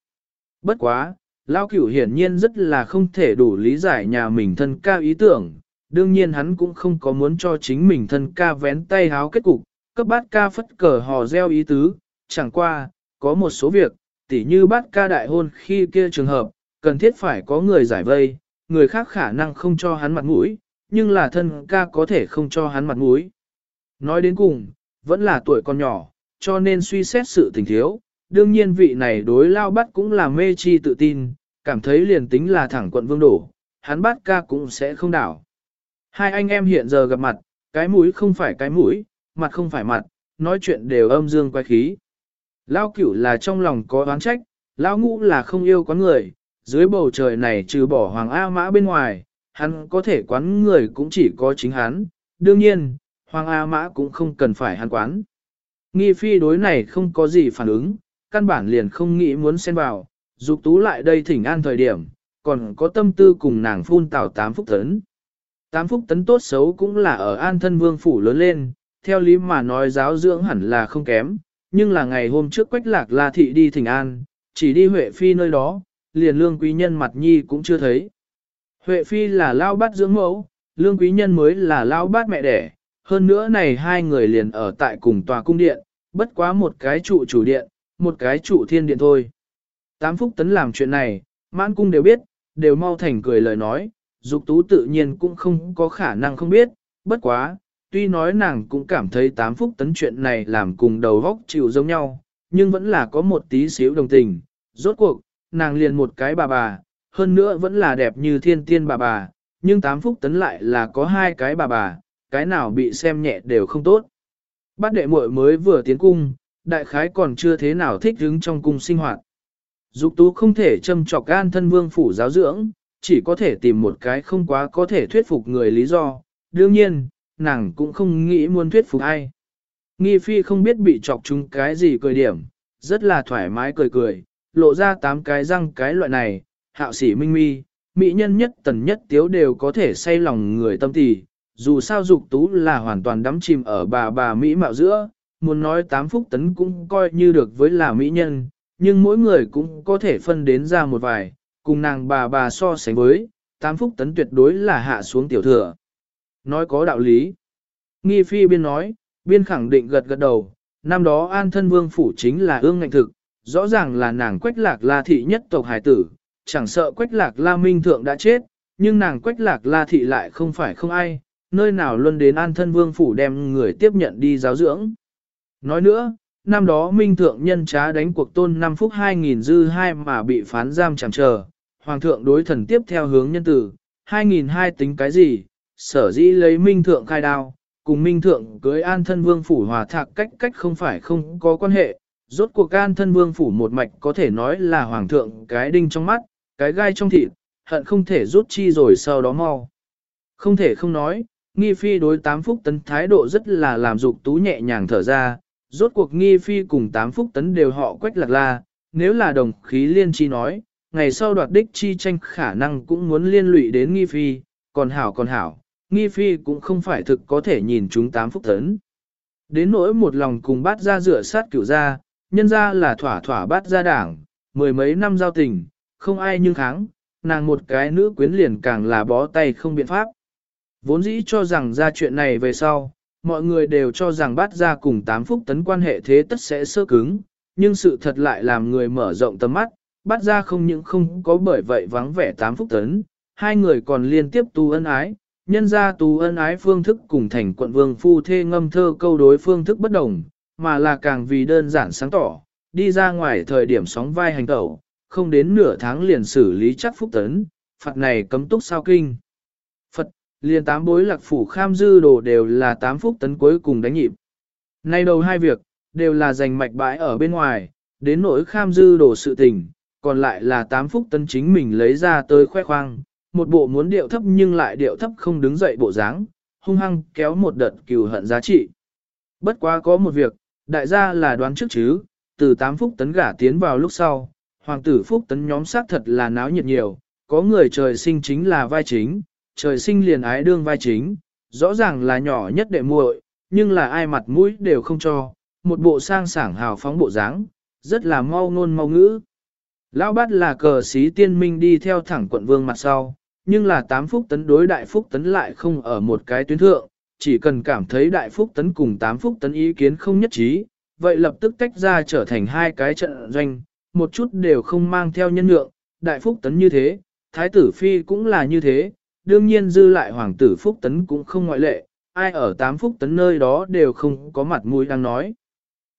Speaker 1: Bất quá, lao cửu hiển nhiên rất là không thể đủ lý giải nhà mình thân ca ý tưởng, đương nhiên hắn cũng không có muốn cho chính mình thân ca vén tay háo kết cục, cấp bát ca phất cờ hò reo ý tứ, chẳng qua, có một số việc, tỉ như bát ca đại hôn khi kia trường hợp, cần thiết phải có người giải vây, người khác khả năng không cho hắn mặt mũi, nhưng là thân ca có thể không cho hắn mặt mũi. Nói đến cùng, vẫn là tuổi còn nhỏ, cho nên suy xét sự tình thiếu, đương nhiên vị này đối lao bắt cũng là mê chi tự tin, cảm thấy liền tính là thẳng quận vương đổ, hắn bắt ca cũng sẽ không đảo. Hai anh em hiện giờ gặp mặt, cái mũi không phải cái mũi, mặt không phải mặt, nói chuyện đều âm dương quay khí. Lao cửu là trong lòng có oán trách, Lao ngũ là không yêu quán người, dưới bầu trời này trừ bỏ Hoàng A Mã bên ngoài, hắn có thể quán người cũng chỉ có chính hắn, đương nhiên, Hoàng A Mã cũng không cần phải hàn quán. Nghi phi đối này không có gì phản ứng, căn bản liền không nghĩ muốn xen vào, dục tú lại đây thỉnh an thời điểm, còn có tâm tư cùng nàng phun tảo tám phúc tấn. Tám phúc tấn tốt xấu cũng là ở an thân vương phủ lớn lên, theo lý mà nói giáo dưỡng hẳn là không kém, nhưng là ngày hôm trước quách lạc la thị đi thỉnh an, chỉ đi Huệ Phi nơi đó, liền lương quý nhân mặt nhi cũng chưa thấy. Huệ Phi là lao bát dưỡng mẫu, lương quý nhân mới là lao bát mẹ đẻ, hơn nữa này hai người liền ở tại cùng tòa cung điện, bất quá một cái trụ chủ điện, một cái trụ thiên điện thôi. Tám phúc tấn làm chuyện này, mãn cung đều biết, đều mau thành cười lời nói, dục tú tự nhiên cũng không có khả năng không biết, bất quá, tuy nói nàng cũng cảm thấy tám phúc tấn chuyện này làm cùng đầu góc chịu giống nhau, nhưng vẫn là có một tí xíu đồng tình, rốt cuộc, nàng liền một cái bà bà, hơn nữa vẫn là đẹp như thiên tiên bà bà, nhưng tám phúc tấn lại là có hai cái bà bà, cái nào bị xem nhẹ đều không tốt. Bát đệ muội mới vừa tiến cung, đại khái còn chưa thế nào thích đứng trong cung sinh hoạt. Dục tú không thể châm trọc gan thân vương phủ giáo dưỡng, chỉ có thể tìm một cái không quá có thể thuyết phục người lý do. Đương nhiên, nàng cũng không nghĩ muốn thuyết phục ai. Nghi phi không biết bị chọc chúng cái gì cười điểm, rất là thoải mái cười cười, lộ ra tám cái răng cái loại này, hạo sĩ minh mi, mỹ nhân nhất tần nhất tiếu đều có thể say lòng người tâm tỳ. Dù sao dục tú là hoàn toàn đắm chìm ở bà bà Mỹ mạo giữa, muốn nói tám phúc tấn cũng coi như được với là mỹ nhân, nhưng mỗi người cũng có thể phân đến ra một vài, cùng nàng bà bà so sánh với, tám phúc tấn tuyệt đối là hạ xuống tiểu thừa. Nói có đạo lý. Nghi phi biên nói, biên khẳng định gật gật đầu, năm đó an thân vương phủ chính là ương ngạnh thực, rõ ràng là nàng quách lạc la thị nhất tộc hải tử, chẳng sợ quách lạc la minh thượng đã chết, nhưng nàng quách lạc la thị lại không phải không ai, nơi nào luôn đến an thân vương phủ đem người tiếp nhận đi giáo dưỡng. Nói nữa, năm đó minh thượng nhân trá đánh cuộc tôn 5 phút 2000 dư 2 mà bị phán giam chẳng chờ, hoàng thượng đối thần tiếp theo hướng nhân tử, 2002 tính cái gì, sở dĩ lấy minh thượng khai đao, cùng minh thượng cưới an thân vương phủ hòa thạc cách cách không phải không có quan hệ, rốt cuộc an thân vương phủ một mạch có thể nói là hoàng thượng cái đinh trong mắt, cái gai trong thịt, hận không thể rút chi rồi sau đó mau. Không thể không nói, nghi phi đối tám phúc tấn thái độ rất là làm dục tú nhẹ nhàng thở ra, rốt cuộc nghi phi cùng tám phúc tấn đều họ quách lạc la, nếu là đồng khí liên chi nói, ngày sau đoạt đích chi tranh khả năng cũng muốn liên lụy đến nghi phi, còn hảo còn hảo, nghi phi cũng không phải thực có thể nhìn chúng tám phúc tấn. Đến nỗi một lòng cùng bát ra rửa sát cửu ra, nhân ra là thỏa thỏa bát ra đảng, mười mấy năm giao tình, không ai nhưng kháng, nàng một cái nữ quyến liền càng là bó tay không biện pháp. Vốn dĩ cho rằng ra chuyện này về sau, mọi người đều cho rằng bát ra cùng tám phúc tấn quan hệ thế tất sẽ sơ cứng, nhưng sự thật lại làm người mở rộng tầm mắt, bát ra không những không có bởi vậy vắng vẻ tám phúc tấn, hai người còn liên tiếp tu ân ái, nhân ra tu ân ái phương thức cùng thành quận vương phu thê ngâm thơ câu đối phương thức bất đồng, mà là càng vì đơn giản sáng tỏ, đi ra ngoài thời điểm sóng vai hành tẩu, không đến nửa tháng liền xử lý chắc phúc tấn, phạt này cấm túc sao kinh. Liền tám bối lạc phủ kham dư đồ đều là tám phúc tấn cuối cùng đánh nhịp. Nay đầu hai việc, đều là giành mạch bãi ở bên ngoài, đến nỗi kham dư đồ sự tình, còn lại là tám phúc tấn chính mình lấy ra tới khoe khoang, một bộ muốn điệu thấp nhưng lại điệu thấp không đứng dậy bộ dáng, hung hăng kéo một đợt cừu hận giá trị. Bất quá có một việc, đại gia là đoán trước chứ, từ tám phúc tấn gả tiến vào lúc sau, hoàng tử phúc tấn nhóm xác thật là náo nhiệt nhiều, có người trời sinh chính là vai chính, trời sinh liền ái đương vai chính, rõ ràng là nhỏ nhất đệ muội, nhưng là ai mặt mũi đều không cho, một bộ sang sảng hào phóng bộ dáng, rất là mau ngôn mau ngữ. Lão bát là cờ sĩ tiên minh đi theo thẳng quận vương mặt sau, nhưng là tám phúc tấn đối đại phúc tấn lại không ở một cái tuyến thượng, chỉ cần cảm thấy đại phúc tấn cùng tám phúc tấn ý kiến không nhất trí, vậy lập tức tách ra trở thành hai cái trận doanh, một chút đều không mang theo nhân lượng, đại phúc tấn như thế, thái tử phi cũng là như thế, đương nhiên dư lại hoàng tử phúc tấn cũng không ngoại lệ, ai ở tám phúc tấn nơi đó đều không có mặt mũi đang nói.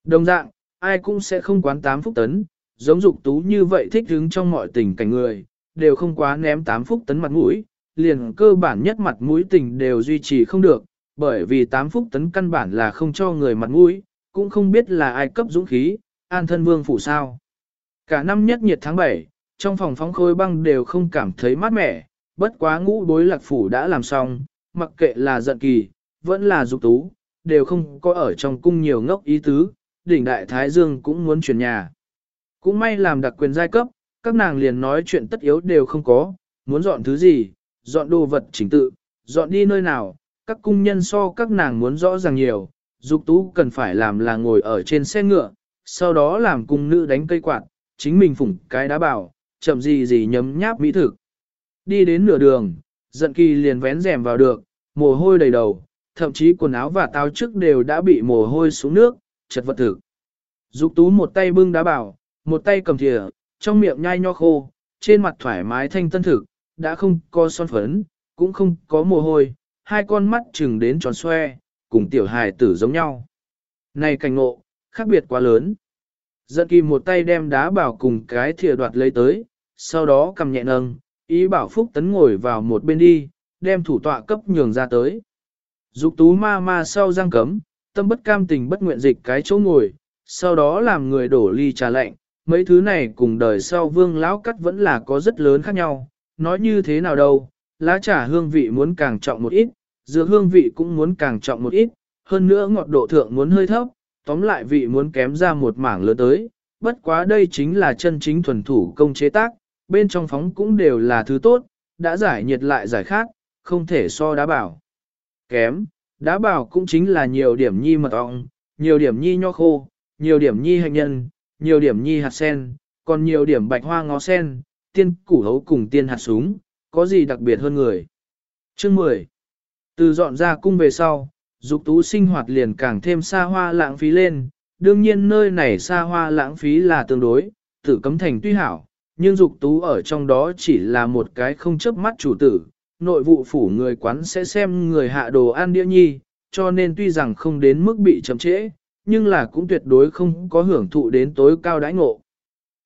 Speaker 1: Đồng dạng, ai cũng sẽ không quán tám phúc tấn, giống dục tú như vậy thích hứng trong mọi tình cảnh người, đều không quá ném tám phúc tấn mặt mũi, liền cơ bản nhất mặt mũi tình đều duy trì không được, bởi vì tám phúc tấn căn bản là không cho người mặt mũi, cũng không biết là ai cấp dũng khí, an thân vương phủ sao. Cả năm nhất nhiệt tháng 7, trong phòng phóng khôi băng đều không cảm thấy mát mẻ, bất quá ngũ đối lạc phủ đã làm xong, mặc kệ là giận kỳ, vẫn là dục tú, đều không có ở trong cung nhiều ngốc ý tứ, đỉnh đại thái dương cũng muốn chuyển nhà. Cũng may làm đặc quyền giai cấp, các nàng liền nói chuyện tất yếu đều không có, muốn dọn thứ gì, dọn đồ vật chính tự, dọn đi nơi nào, các cung nhân so các nàng muốn rõ ràng nhiều, dục tú cần phải làm là ngồi ở trên xe ngựa, sau đó làm cung nữ đánh cây quạt, chính mình phủng cái đá bảo, chậm gì gì nhấm nháp mỹ thực. Đi đến nửa đường, giận kỳ liền vén rèm vào được, mồ hôi đầy đầu, thậm chí quần áo và táo trước đều đã bị mồ hôi xuống nước, chật vật thực. Dục tú một tay bưng đá bảo, một tay cầm thìa, trong miệng nhai nho khô, trên mặt thoải mái thanh tân thực, đã không có son phấn, cũng không có mồ hôi, hai con mắt chừng đến tròn xoe, cùng tiểu hài tử giống nhau. Này cảnh ngộ, khác biệt quá lớn. Giận kỳ một tay đem đá bảo cùng cái thìa đoạt lấy tới, sau đó cầm nhẹ nâng, ý bảo Phúc Tấn ngồi vào một bên đi, đem thủ tọa cấp nhường ra tới. Dục tú ma ma sau giang cấm, tâm bất cam tình bất nguyện dịch cái chỗ ngồi, sau đó làm người đổ ly trà lạnh, mấy thứ này cùng đời sau vương lão cắt vẫn là có rất lớn khác nhau, nói như thế nào đâu, lá trà hương vị muốn càng trọng một ít, dược hương vị cũng muốn càng trọng một ít, hơn nữa ngọt độ thượng muốn hơi thấp, tóm lại vị muốn kém ra một mảng lớn tới, bất quá đây chính là chân chính thuần thủ công chế tác, bên trong phóng cũng đều là thứ tốt, đã giải nhiệt lại giải khác, không thể so đá bảo. Kém, đá bảo cũng chính là nhiều điểm nhi mật ong, nhiều điểm nhi nho khô, nhiều điểm nhi hành nhân, nhiều điểm nhi hạt sen, còn nhiều điểm bạch hoa ngó sen, tiên củ hấu cùng tiên hạt súng, có gì đặc biệt hơn người. Chương 10. Từ dọn ra cung về sau, dục tú sinh hoạt liền càng thêm xa hoa lãng phí lên, đương nhiên nơi này xa hoa lãng phí là tương đối, tử cấm thành tuy hảo, nhưng dục tú ở trong đó chỉ là một cái không chấp mắt chủ tử, nội vụ phủ người quán sẽ xem người hạ đồ ăn đĩa nhi, cho nên tuy rằng không đến mức bị chậm trễ, nhưng là cũng tuyệt đối không có hưởng thụ đến tối cao đãi ngộ.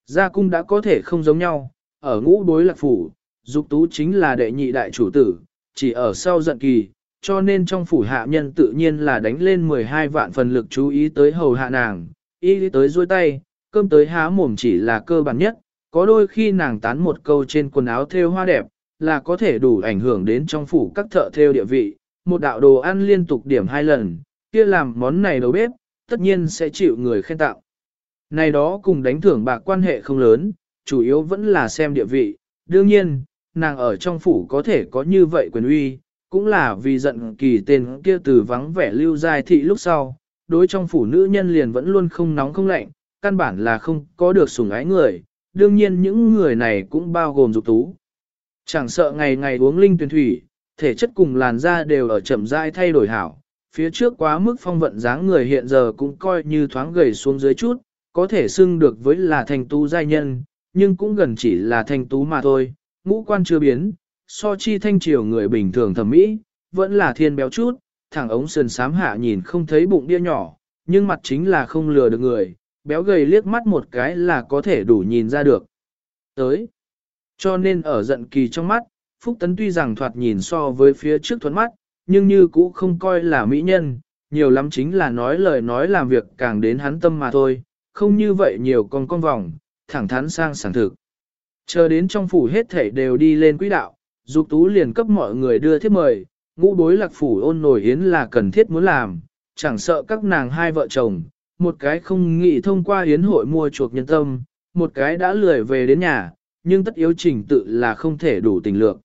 Speaker 1: Gia cung đã có thể không giống nhau, ở ngũ đối lạc phủ, dục tú chính là đệ nhị đại chủ tử, chỉ ở sau giận kỳ, cho nên trong phủ hạ nhân tự nhiên là đánh lên 12 vạn phần lực chú ý tới hầu hạ nàng, y tới dôi tay, cơm tới há mồm chỉ là cơ bản nhất, có đôi khi nàng tán một câu trên quần áo thêu hoa đẹp, là có thể đủ ảnh hưởng đến trong phủ các thợ thêu địa vị, một đạo đồ ăn liên tục điểm hai lần, kia làm món này đầu bếp, tất nhiên sẽ chịu người khen tạo. Này đó cùng đánh thưởng bạc quan hệ không lớn, chủ yếu vẫn là xem địa vị, đương nhiên, nàng ở trong phủ có thể có như vậy quyền uy, cũng là vì giận kỳ tên kia từ vắng vẻ lưu giai thị lúc sau, đối trong phủ nữ nhân liền vẫn luôn không nóng không lạnh, căn bản là không có được sủng ái người, đương nhiên những người này cũng bao gồm dục tú. Chẳng sợ ngày ngày uống linh tuyển thủy, thể chất cùng làn da đều ở chậm rãi thay đổi hảo, phía trước quá mức phong vận dáng người hiện giờ cũng coi như thoáng gầy xuống dưới chút, có thể xưng được với là thành tú giai nhân, nhưng cũng gần chỉ là thành tú mà thôi, ngũ quan chưa biến, so chi thanh triều người bình thường thẩm mỹ, vẫn là thiên béo chút, thẳng ống sườn sám hạ nhìn không thấy bụng đĩa nhỏ, nhưng mặt chính là không lừa được người, béo gầy liếc mắt một cái là có thể đủ nhìn ra được. Tới, cho nên ở giận kỳ trong mắt, Phúc Tấn tuy rằng thoạt nhìn so với phía trước thuẫn mắt, nhưng như cũ không coi là mỹ nhân, nhiều lắm chính là nói lời nói làm việc càng đến hắn tâm mà thôi, không như vậy nhiều con con vòng, thẳng thắn sang sảng thực. Chờ đến trong phủ hết thảy đều đi lên quỹ đạo, dục tú liền cấp mọi người đưa thiết mời, ngũ bối lạc phủ ôn nổi yến là cần thiết muốn làm, chẳng sợ các nàng hai vợ chồng, một cái không nghĩ thông qua hiến hội mua chuộc nhân tâm, một cái đã lười về đến nhà, nhưng tất yếu trình tự là không thể đủ tình lượng.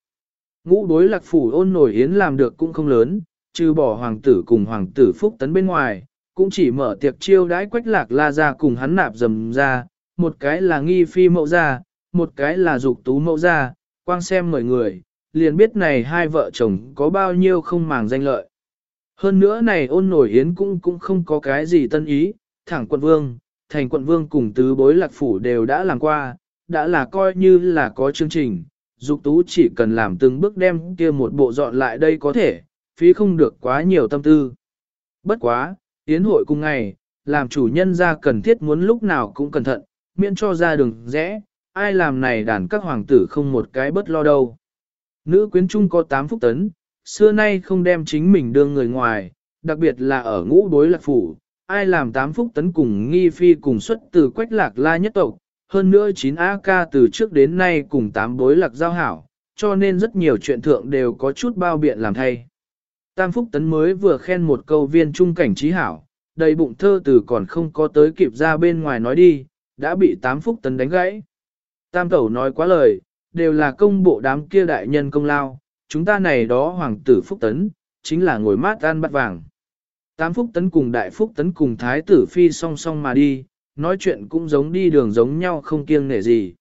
Speaker 1: Ngũ đối lạc phủ ôn nổi hiến làm được cũng không lớn, trừ bỏ hoàng tử cùng hoàng tử phúc tấn bên ngoài, cũng chỉ mở tiệc chiêu đãi quách lạc la ra cùng hắn nạp dầm ra, một cái là nghi phi mẫu ra, một cái là dục tú mẫu ra, quang xem mọi người, liền biết này hai vợ chồng có bao nhiêu không màng danh lợi. Hơn nữa này ôn nổi hiến cũng cũng không có cái gì tân ý, thẳng quận vương, thành quận vương cùng tứ bối lạc phủ đều đã làm qua, đã là coi như là có chương trình, dục tú chỉ cần làm từng bước đem kia một bộ dọn lại đây có thể, phí không được quá nhiều tâm tư. Bất quá, yến hội cùng ngày, làm chủ nhân ra cần thiết muốn lúc nào cũng cẩn thận, miễn cho ra đường rẽ, ai làm này đàn các hoàng tử không một cái bất lo đâu. Nữ quyến trung có 8 phúc tấn, xưa nay không đem chính mình đưa người ngoài, đặc biệt là ở ngũ đối lạc phủ, ai làm Tám phúc tấn cùng nghi phi cùng xuất từ quách lạc la nhất tộc, hơn nữa 9 AK từ trước đến nay cùng tám bối lạc giao hảo, cho nên rất nhiều chuyện thượng đều có chút bao biện làm thay. Tam phúc tấn mới vừa khen một câu viên trung cảnh trí hảo, đầy bụng thơ từ còn không có tới kịp ra bên ngoài nói đi, đã bị tám phúc tấn đánh gãy. Tam tẩu nói quá lời, đều là công bộ đám kia đại nhân công lao, chúng ta này đó hoàng tử phúc tấn, chính là ngồi mát ăn bắt vàng. Tám phúc tấn cùng đại phúc tấn cùng thái tử phi song song mà đi, nói chuyện cũng giống đi đường giống nhau không kiêng nể gì.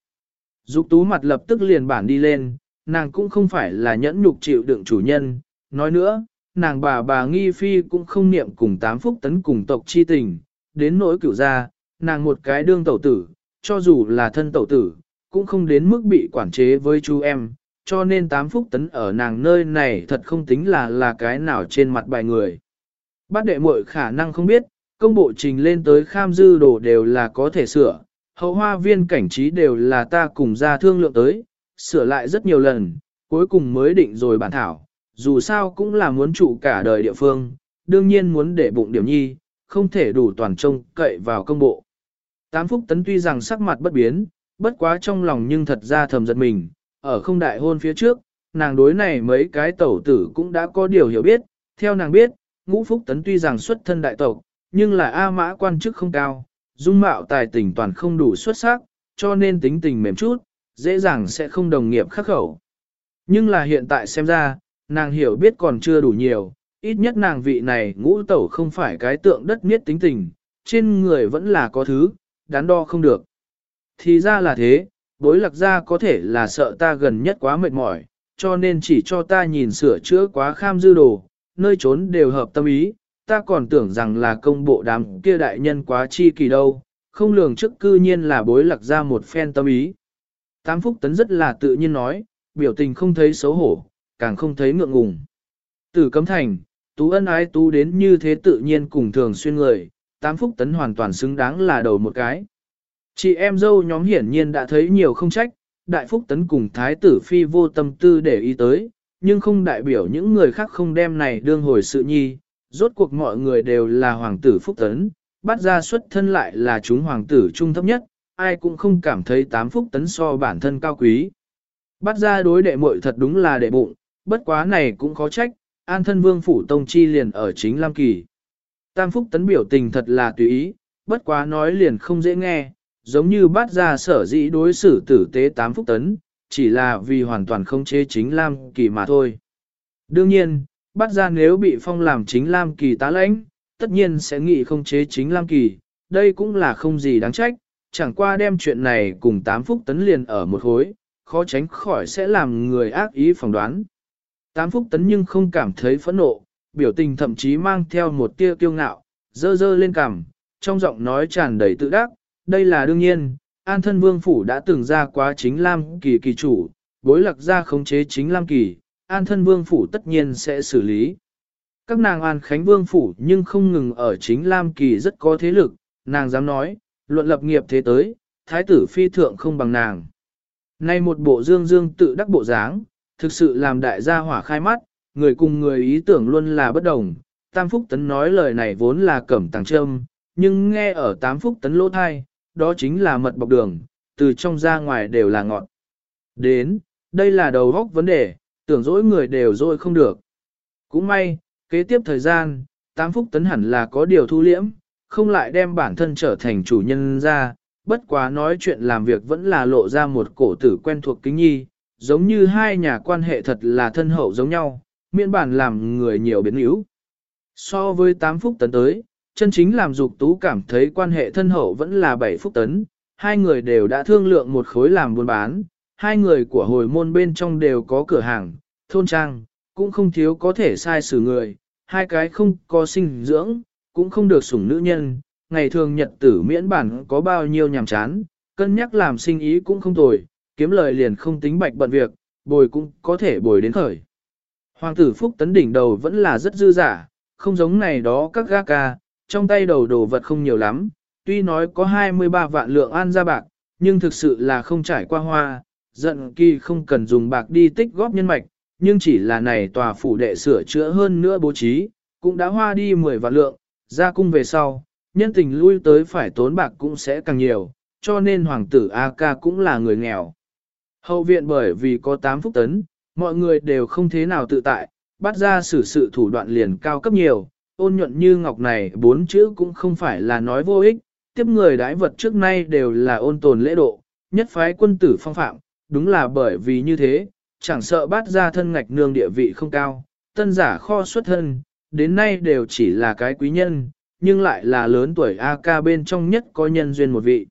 Speaker 1: Dục tú mặt lập tức liền bản đi lên, nàng cũng không phải là nhẫn nhục chịu đựng chủ nhân, nói nữa, nàng bà bà nghi phi cũng không niệm cùng tám phúc tấn cùng tộc chi tình, đến nỗi cửu gia, nàng một cái đương tẩu tử, cho dù là thân tẩu tử, cũng không đến mức bị quản chế với chú em, cho nên tám phúc tấn ở nàng nơi này thật không tính là là cái nào trên mặt bài người. Bát đệ muội khả năng không biết, công bộ trình lên tới kham dư đồ đều là có thể sửa, hậu hoa viên cảnh trí đều là ta cùng ra thương lượng tới, sửa lại rất nhiều lần, cuối cùng mới định rồi bản thảo, dù sao cũng là muốn trụ cả đời địa phương, đương nhiên muốn để bụng điểm nhi, không thể đủ toàn trông cậy vào công bộ. Tám phúc tấn tuy rằng sắc mặt bất biến, bất quá trong lòng nhưng thật ra thầm giật mình, ở không đại hôn phía trước, nàng đối này mấy cái tẩu tử cũng đã có điều hiểu biết, theo nàng biết, ngũ phúc tấn tuy rằng xuất thân đại tộc, nhưng là A mã quan chức không cao, dung mạo tài tình toàn không đủ xuất sắc, cho nên tính tình mềm chút, dễ dàng sẽ không đồng nghiệp khắc khẩu. Nhưng là hiện tại xem ra, nàng hiểu biết còn chưa đủ nhiều, ít nhất nàng vị này ngũ tẩu không phải cái tượng đất miết tính tình, trên người vẫn là có thứ, đắn đo không được. Thì ra là thế, bối lạc ra có thể là sợ ta gần nhất quá mệt mỏi, cho nên chỉ cho ta nhìn sửa chữa quá kham dư đồ, nơi trốn đều hợp tâm ý, ta còn tưởng rằng là công bộ đám kia đại nhân quá chi kỳ đâu, không lường trước cư nhiên là bối lạc ra một phen tâm ý. Tám Phúc Tấn rất là tự nhiên nói, biểu tình không thấy xấu hổ, càng không thấy ngượng ngùng. Từ cấm thành, tú ân ái tú đến như thế tự nhiên cùng thường xuyên người, tám Phúc Tấn hoàn toàn xứng đáng là đầu một cái. Chị em dâu nhóm hiển nhiên đã thấy nhiều không trách, Đại Phúc Tấn cùng Thái tử Phi vô tâm tư để ý tới, nhưng không đại biểu những người khác không đem này đương hồi sự nhi, rốt cuộc mọi người đều là hoàng tử Phúc Tấn, bắt ra xuất thân lại là chúng hoàng tử trung thấp nhất, ai cũng không cảm thấy tám Phúc Tấn so bản thân cao quý. Bắt ra đối đệ muội thật đúng là đệ bụng, bất quá này cũng khó trách, an thân vương phủ tông chi liền ở chính Lam Kỳ. Tam Phúc Tấn biểu tình thật là tùy ý, bất quá nói liền không dễ nghe, giống như bắt ra sở dĩ đối xử tử tế tám Phúc Tấn, chỉ là vì hoàn toàn không chế chính Lam Kỳ mà thôi. Đương nhiên, bắt ra nếu bị phong làm chính Lam Kỳ tá lãnh, tất nhiên sẽ nghĩ không chế chính Lam Kỳ, đây cũng là không gì đáng trách, chẳng qua đem chuyện này cùng tám Phúc Tấn liền ở một hối, khó tránh khỏi sẽ làm người ác ý phỏng đoán. Tám Phúc Tấn nhưng không cảm thấy phẫn nộ, biểu tình thậm chí mang theo một tia kiêu ngạo, dơ dơ lên cằm, trong giọng nói tràn đầy tự đắc, đây là đương nhiên, an thân vương phủ đã từng ra quá chính Lam kỳ kỳ chủ, bối lạc ra khống chế chính Lam kỳ, an thân vương phủ tất nhiên sẽ xử lý. Các nàng an khánh vương phủ nhưng không ngừng ở chính Lam kỳ rất có thế lực, nàng dám nói, luận lập nghiệp thế tới, thái tử phi thượng không bằng nàng. Nay một bộ dương dương tự đắc bộ dáng, thực sự làm đại gia hỏa khai mắt, người cùng người ý tưởng luôn là bất đồng. Tam Phúc Tấn nói lời này vốn là cẩm tàng trâm, nhưng nghe ở Tám Phúc Tấn lỗ thai, đó chính là mật bọc đường, từ trong ra ngoài đều là ngọt. Đến, đây là đầu góc vấn đề, tưởng dỗi người đều dỗi không được. Cũng may, kế tiếp thời gian, Tám Phúc Tấn hẳn là có điều thu liễm, không lại đem bản thân trở thành chủ nhân ra, bất quá nói chuyện làm việc vẫn là lộ ra một cổ tử quen thuộc kính nhi, giống như hai nhà quan hệ thật là thân hậu giống nhau, miễn bản làm người nhiều biến yếu. So với 8 phút tấn tới, chân chính làm dục tú cảm thấy quan hệ thân hậu vẫn là 7 phút tấn, hai người đều đã thương lượng một khối làm buôn bán, hai người của hồi môn bên trong đều có cửa hàng, thôn trang, cũng không thiếu có thể sai xử người, hai cái không có sinh dưỡng, cũng không được sủng nữ nhân, ngày thường nhật tử miễn bản có bao nhiêu nhàm chán, cân nhắc làm sinh ý cũng không tồi, kiếm lời liền không tính bạch bận việc, bồi cũng có thể bồi đến khởi. Hoàng tử Phúc Tấn đỉnh đầu vẫn là rất dư giả, không giống này đó các ga ca, trong tay đầu đồ vật không nhiều lắm, tuy nói có 23 vạn lượng an ra bạc, nhưng thực sự là không trải qua hoa, giận kỳ không cần dùng bạc đi tích góp nhân mạch, nhưng chỉ là này tòa phủ đệ sửa chữa hơn nữa bố trí, cũng đã hoa đi 10 vạn lượng, ra cung về sau, nhân tình lui tới phải tốn bạc cũng sẽ càng nhiều, cho nên hoàng tử A ca cũng là người nghèo. Hậu viện bởi vì có 8 phúc tấn, mọi người đều không thế nào tự tại, bắt ra xử sự thủ đoạn liền cao cấp nhiều, ôn nhuận như ngọc này bốn chữ cũng không phải là nói vô ích, tiếp người đãi vật trước nay đều là ôn tồn lễ độ, nhất phái quân tử phong phạm, đúng là bởi vì như thế, chẳng sợ bắt ra thân ngạch nương địa vị không cao, tân giả kho xuất thân, đến nay đều chỉ là cái quý nhân, nhưng lại là lớn tuổi AK bên trong nhất có nhân duyên một vị.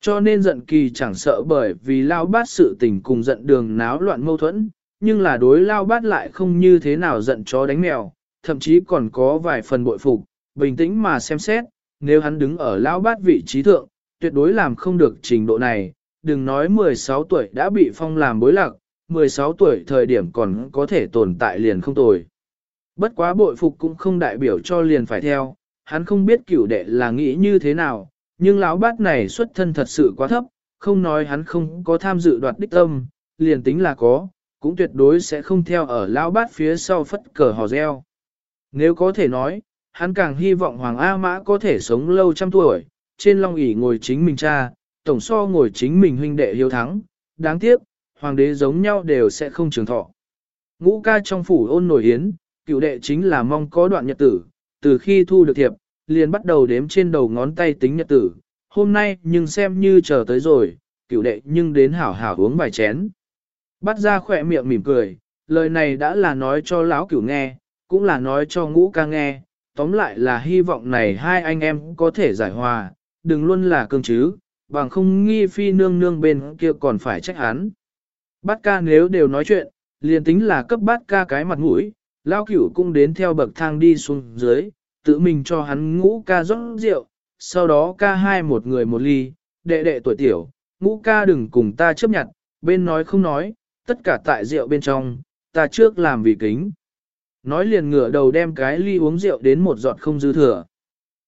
Speaker 1: Cho nên giận kỳ chẳng sợ bởi vì lao bát sự tình cùng giận đường náo loạn mâu thuẫn, nhưng là đối lao bát lại không như thế nào giận chó đánh mèo, thậm chí còn có vài phần bội phục, bình tĩnh mà xem xét, nếu hắn đứng ở lão bát vị trí thượng, tuyệt đối làm không được trình độ này, đừng nói 16 tuổi đã bị phong làm bối lạc, 16 tuổi thời điểm còn có thể tồn tại liền không tồi. Bất quá bội phục cũng không đại biểu cho liền phải theo, hắn không biết cửu đệ là nghĩ như thế nào, nhưng lão bát này xuất thân thật sự quá thấp, không nói hắn không có tham dự đoạt đích tâm, liền tính là có, cũng tuyệt đối sẽ không theo ở lão bát phía sau phất cờ hò reo. Nếu có thể nói, hắn càng hy vọng Hoàng A Mã có thể sống lâu trăm tuổi, trên long ỷ ngồi chính mình cha, tổng so ngồi chính mình huynh đệ hiếu thắng, đáng tiếc, hoàng đế giống nhau đều sẽ không trường thọ. Ngũ ca trong phủ ôn nổi yến, cựu đệ chính là mong có đoạn nhật tử, từ khi thu được thiệp, liền bắt đầu đếm trên đầu ngón tay tính nhật tử, hôm nay nhưng xem như chờ tới rồi, cựu đệ nhưng đến hảo hảo uống vài chén. Bắt ra khỏe miệng mỉm cười, lời này đã là nói cho lão cửu nghe, cũng là nói cho ngũ ca nghe, tóm lại là hy vọng này hai anh em có thể giải hòa, đừng luôn là cương chứ, bằng không nghi phi nương nương bên kia còn phải trách hắn. Bát ca nếu đều nói chuyện, liền tính là cấp bát ca cái mặt mũi, lao cửu cũng đến theo bậc thang đi xuống dưới, tự mình cho hắn ngũ ca rót rượu, sau đó ca hai một người một ly, đệ đệ tuổi tiểu, ngũ ca đừng cùng ta chấp nhận, bên nói không nói, tất cả tại rượu bên trong, ta trước làm vì kính. Nói liền ngửa đầu đem cái ly uống rượu đến một giọt không dư thừa.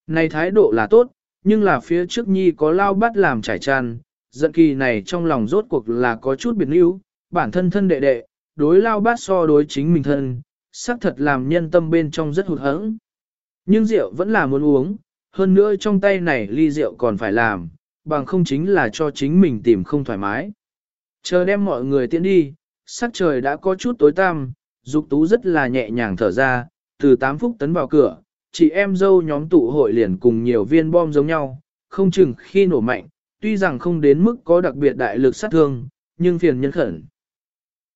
Speaker 1: Này thái độ là tốt, nhưng là phía trước nhi có lao bắt làm trải tràn, giận kỳ này trong lòng rốt cuộc là có chút biệt níu, bản thân thân đệ đệ, đối lao bát so đối chính mình thân, xác thật làm nhân tâm bên trong rất hụt hẫng. Nhưng rượu vẫn là muốn uống, hơn nữa trong tay này ly rượu còn phải làm, bằng không chính là cho chính mình tìm không thoải mái. Chờ đem mọi người tiễn đi, sắc trời đã có chút tối tăm, dục tú rất là nhẹ nhàng thở ra, từ 8 phút tấn vào cửa, chị em dâu nhóm tụ hội liền cùng nhiều viên bom giống nhau, không chừng khi nổ mạnh, tuy rằng không đến mức có đặc biệt đại lực sát thương, nhưng phiền nhân khẩn.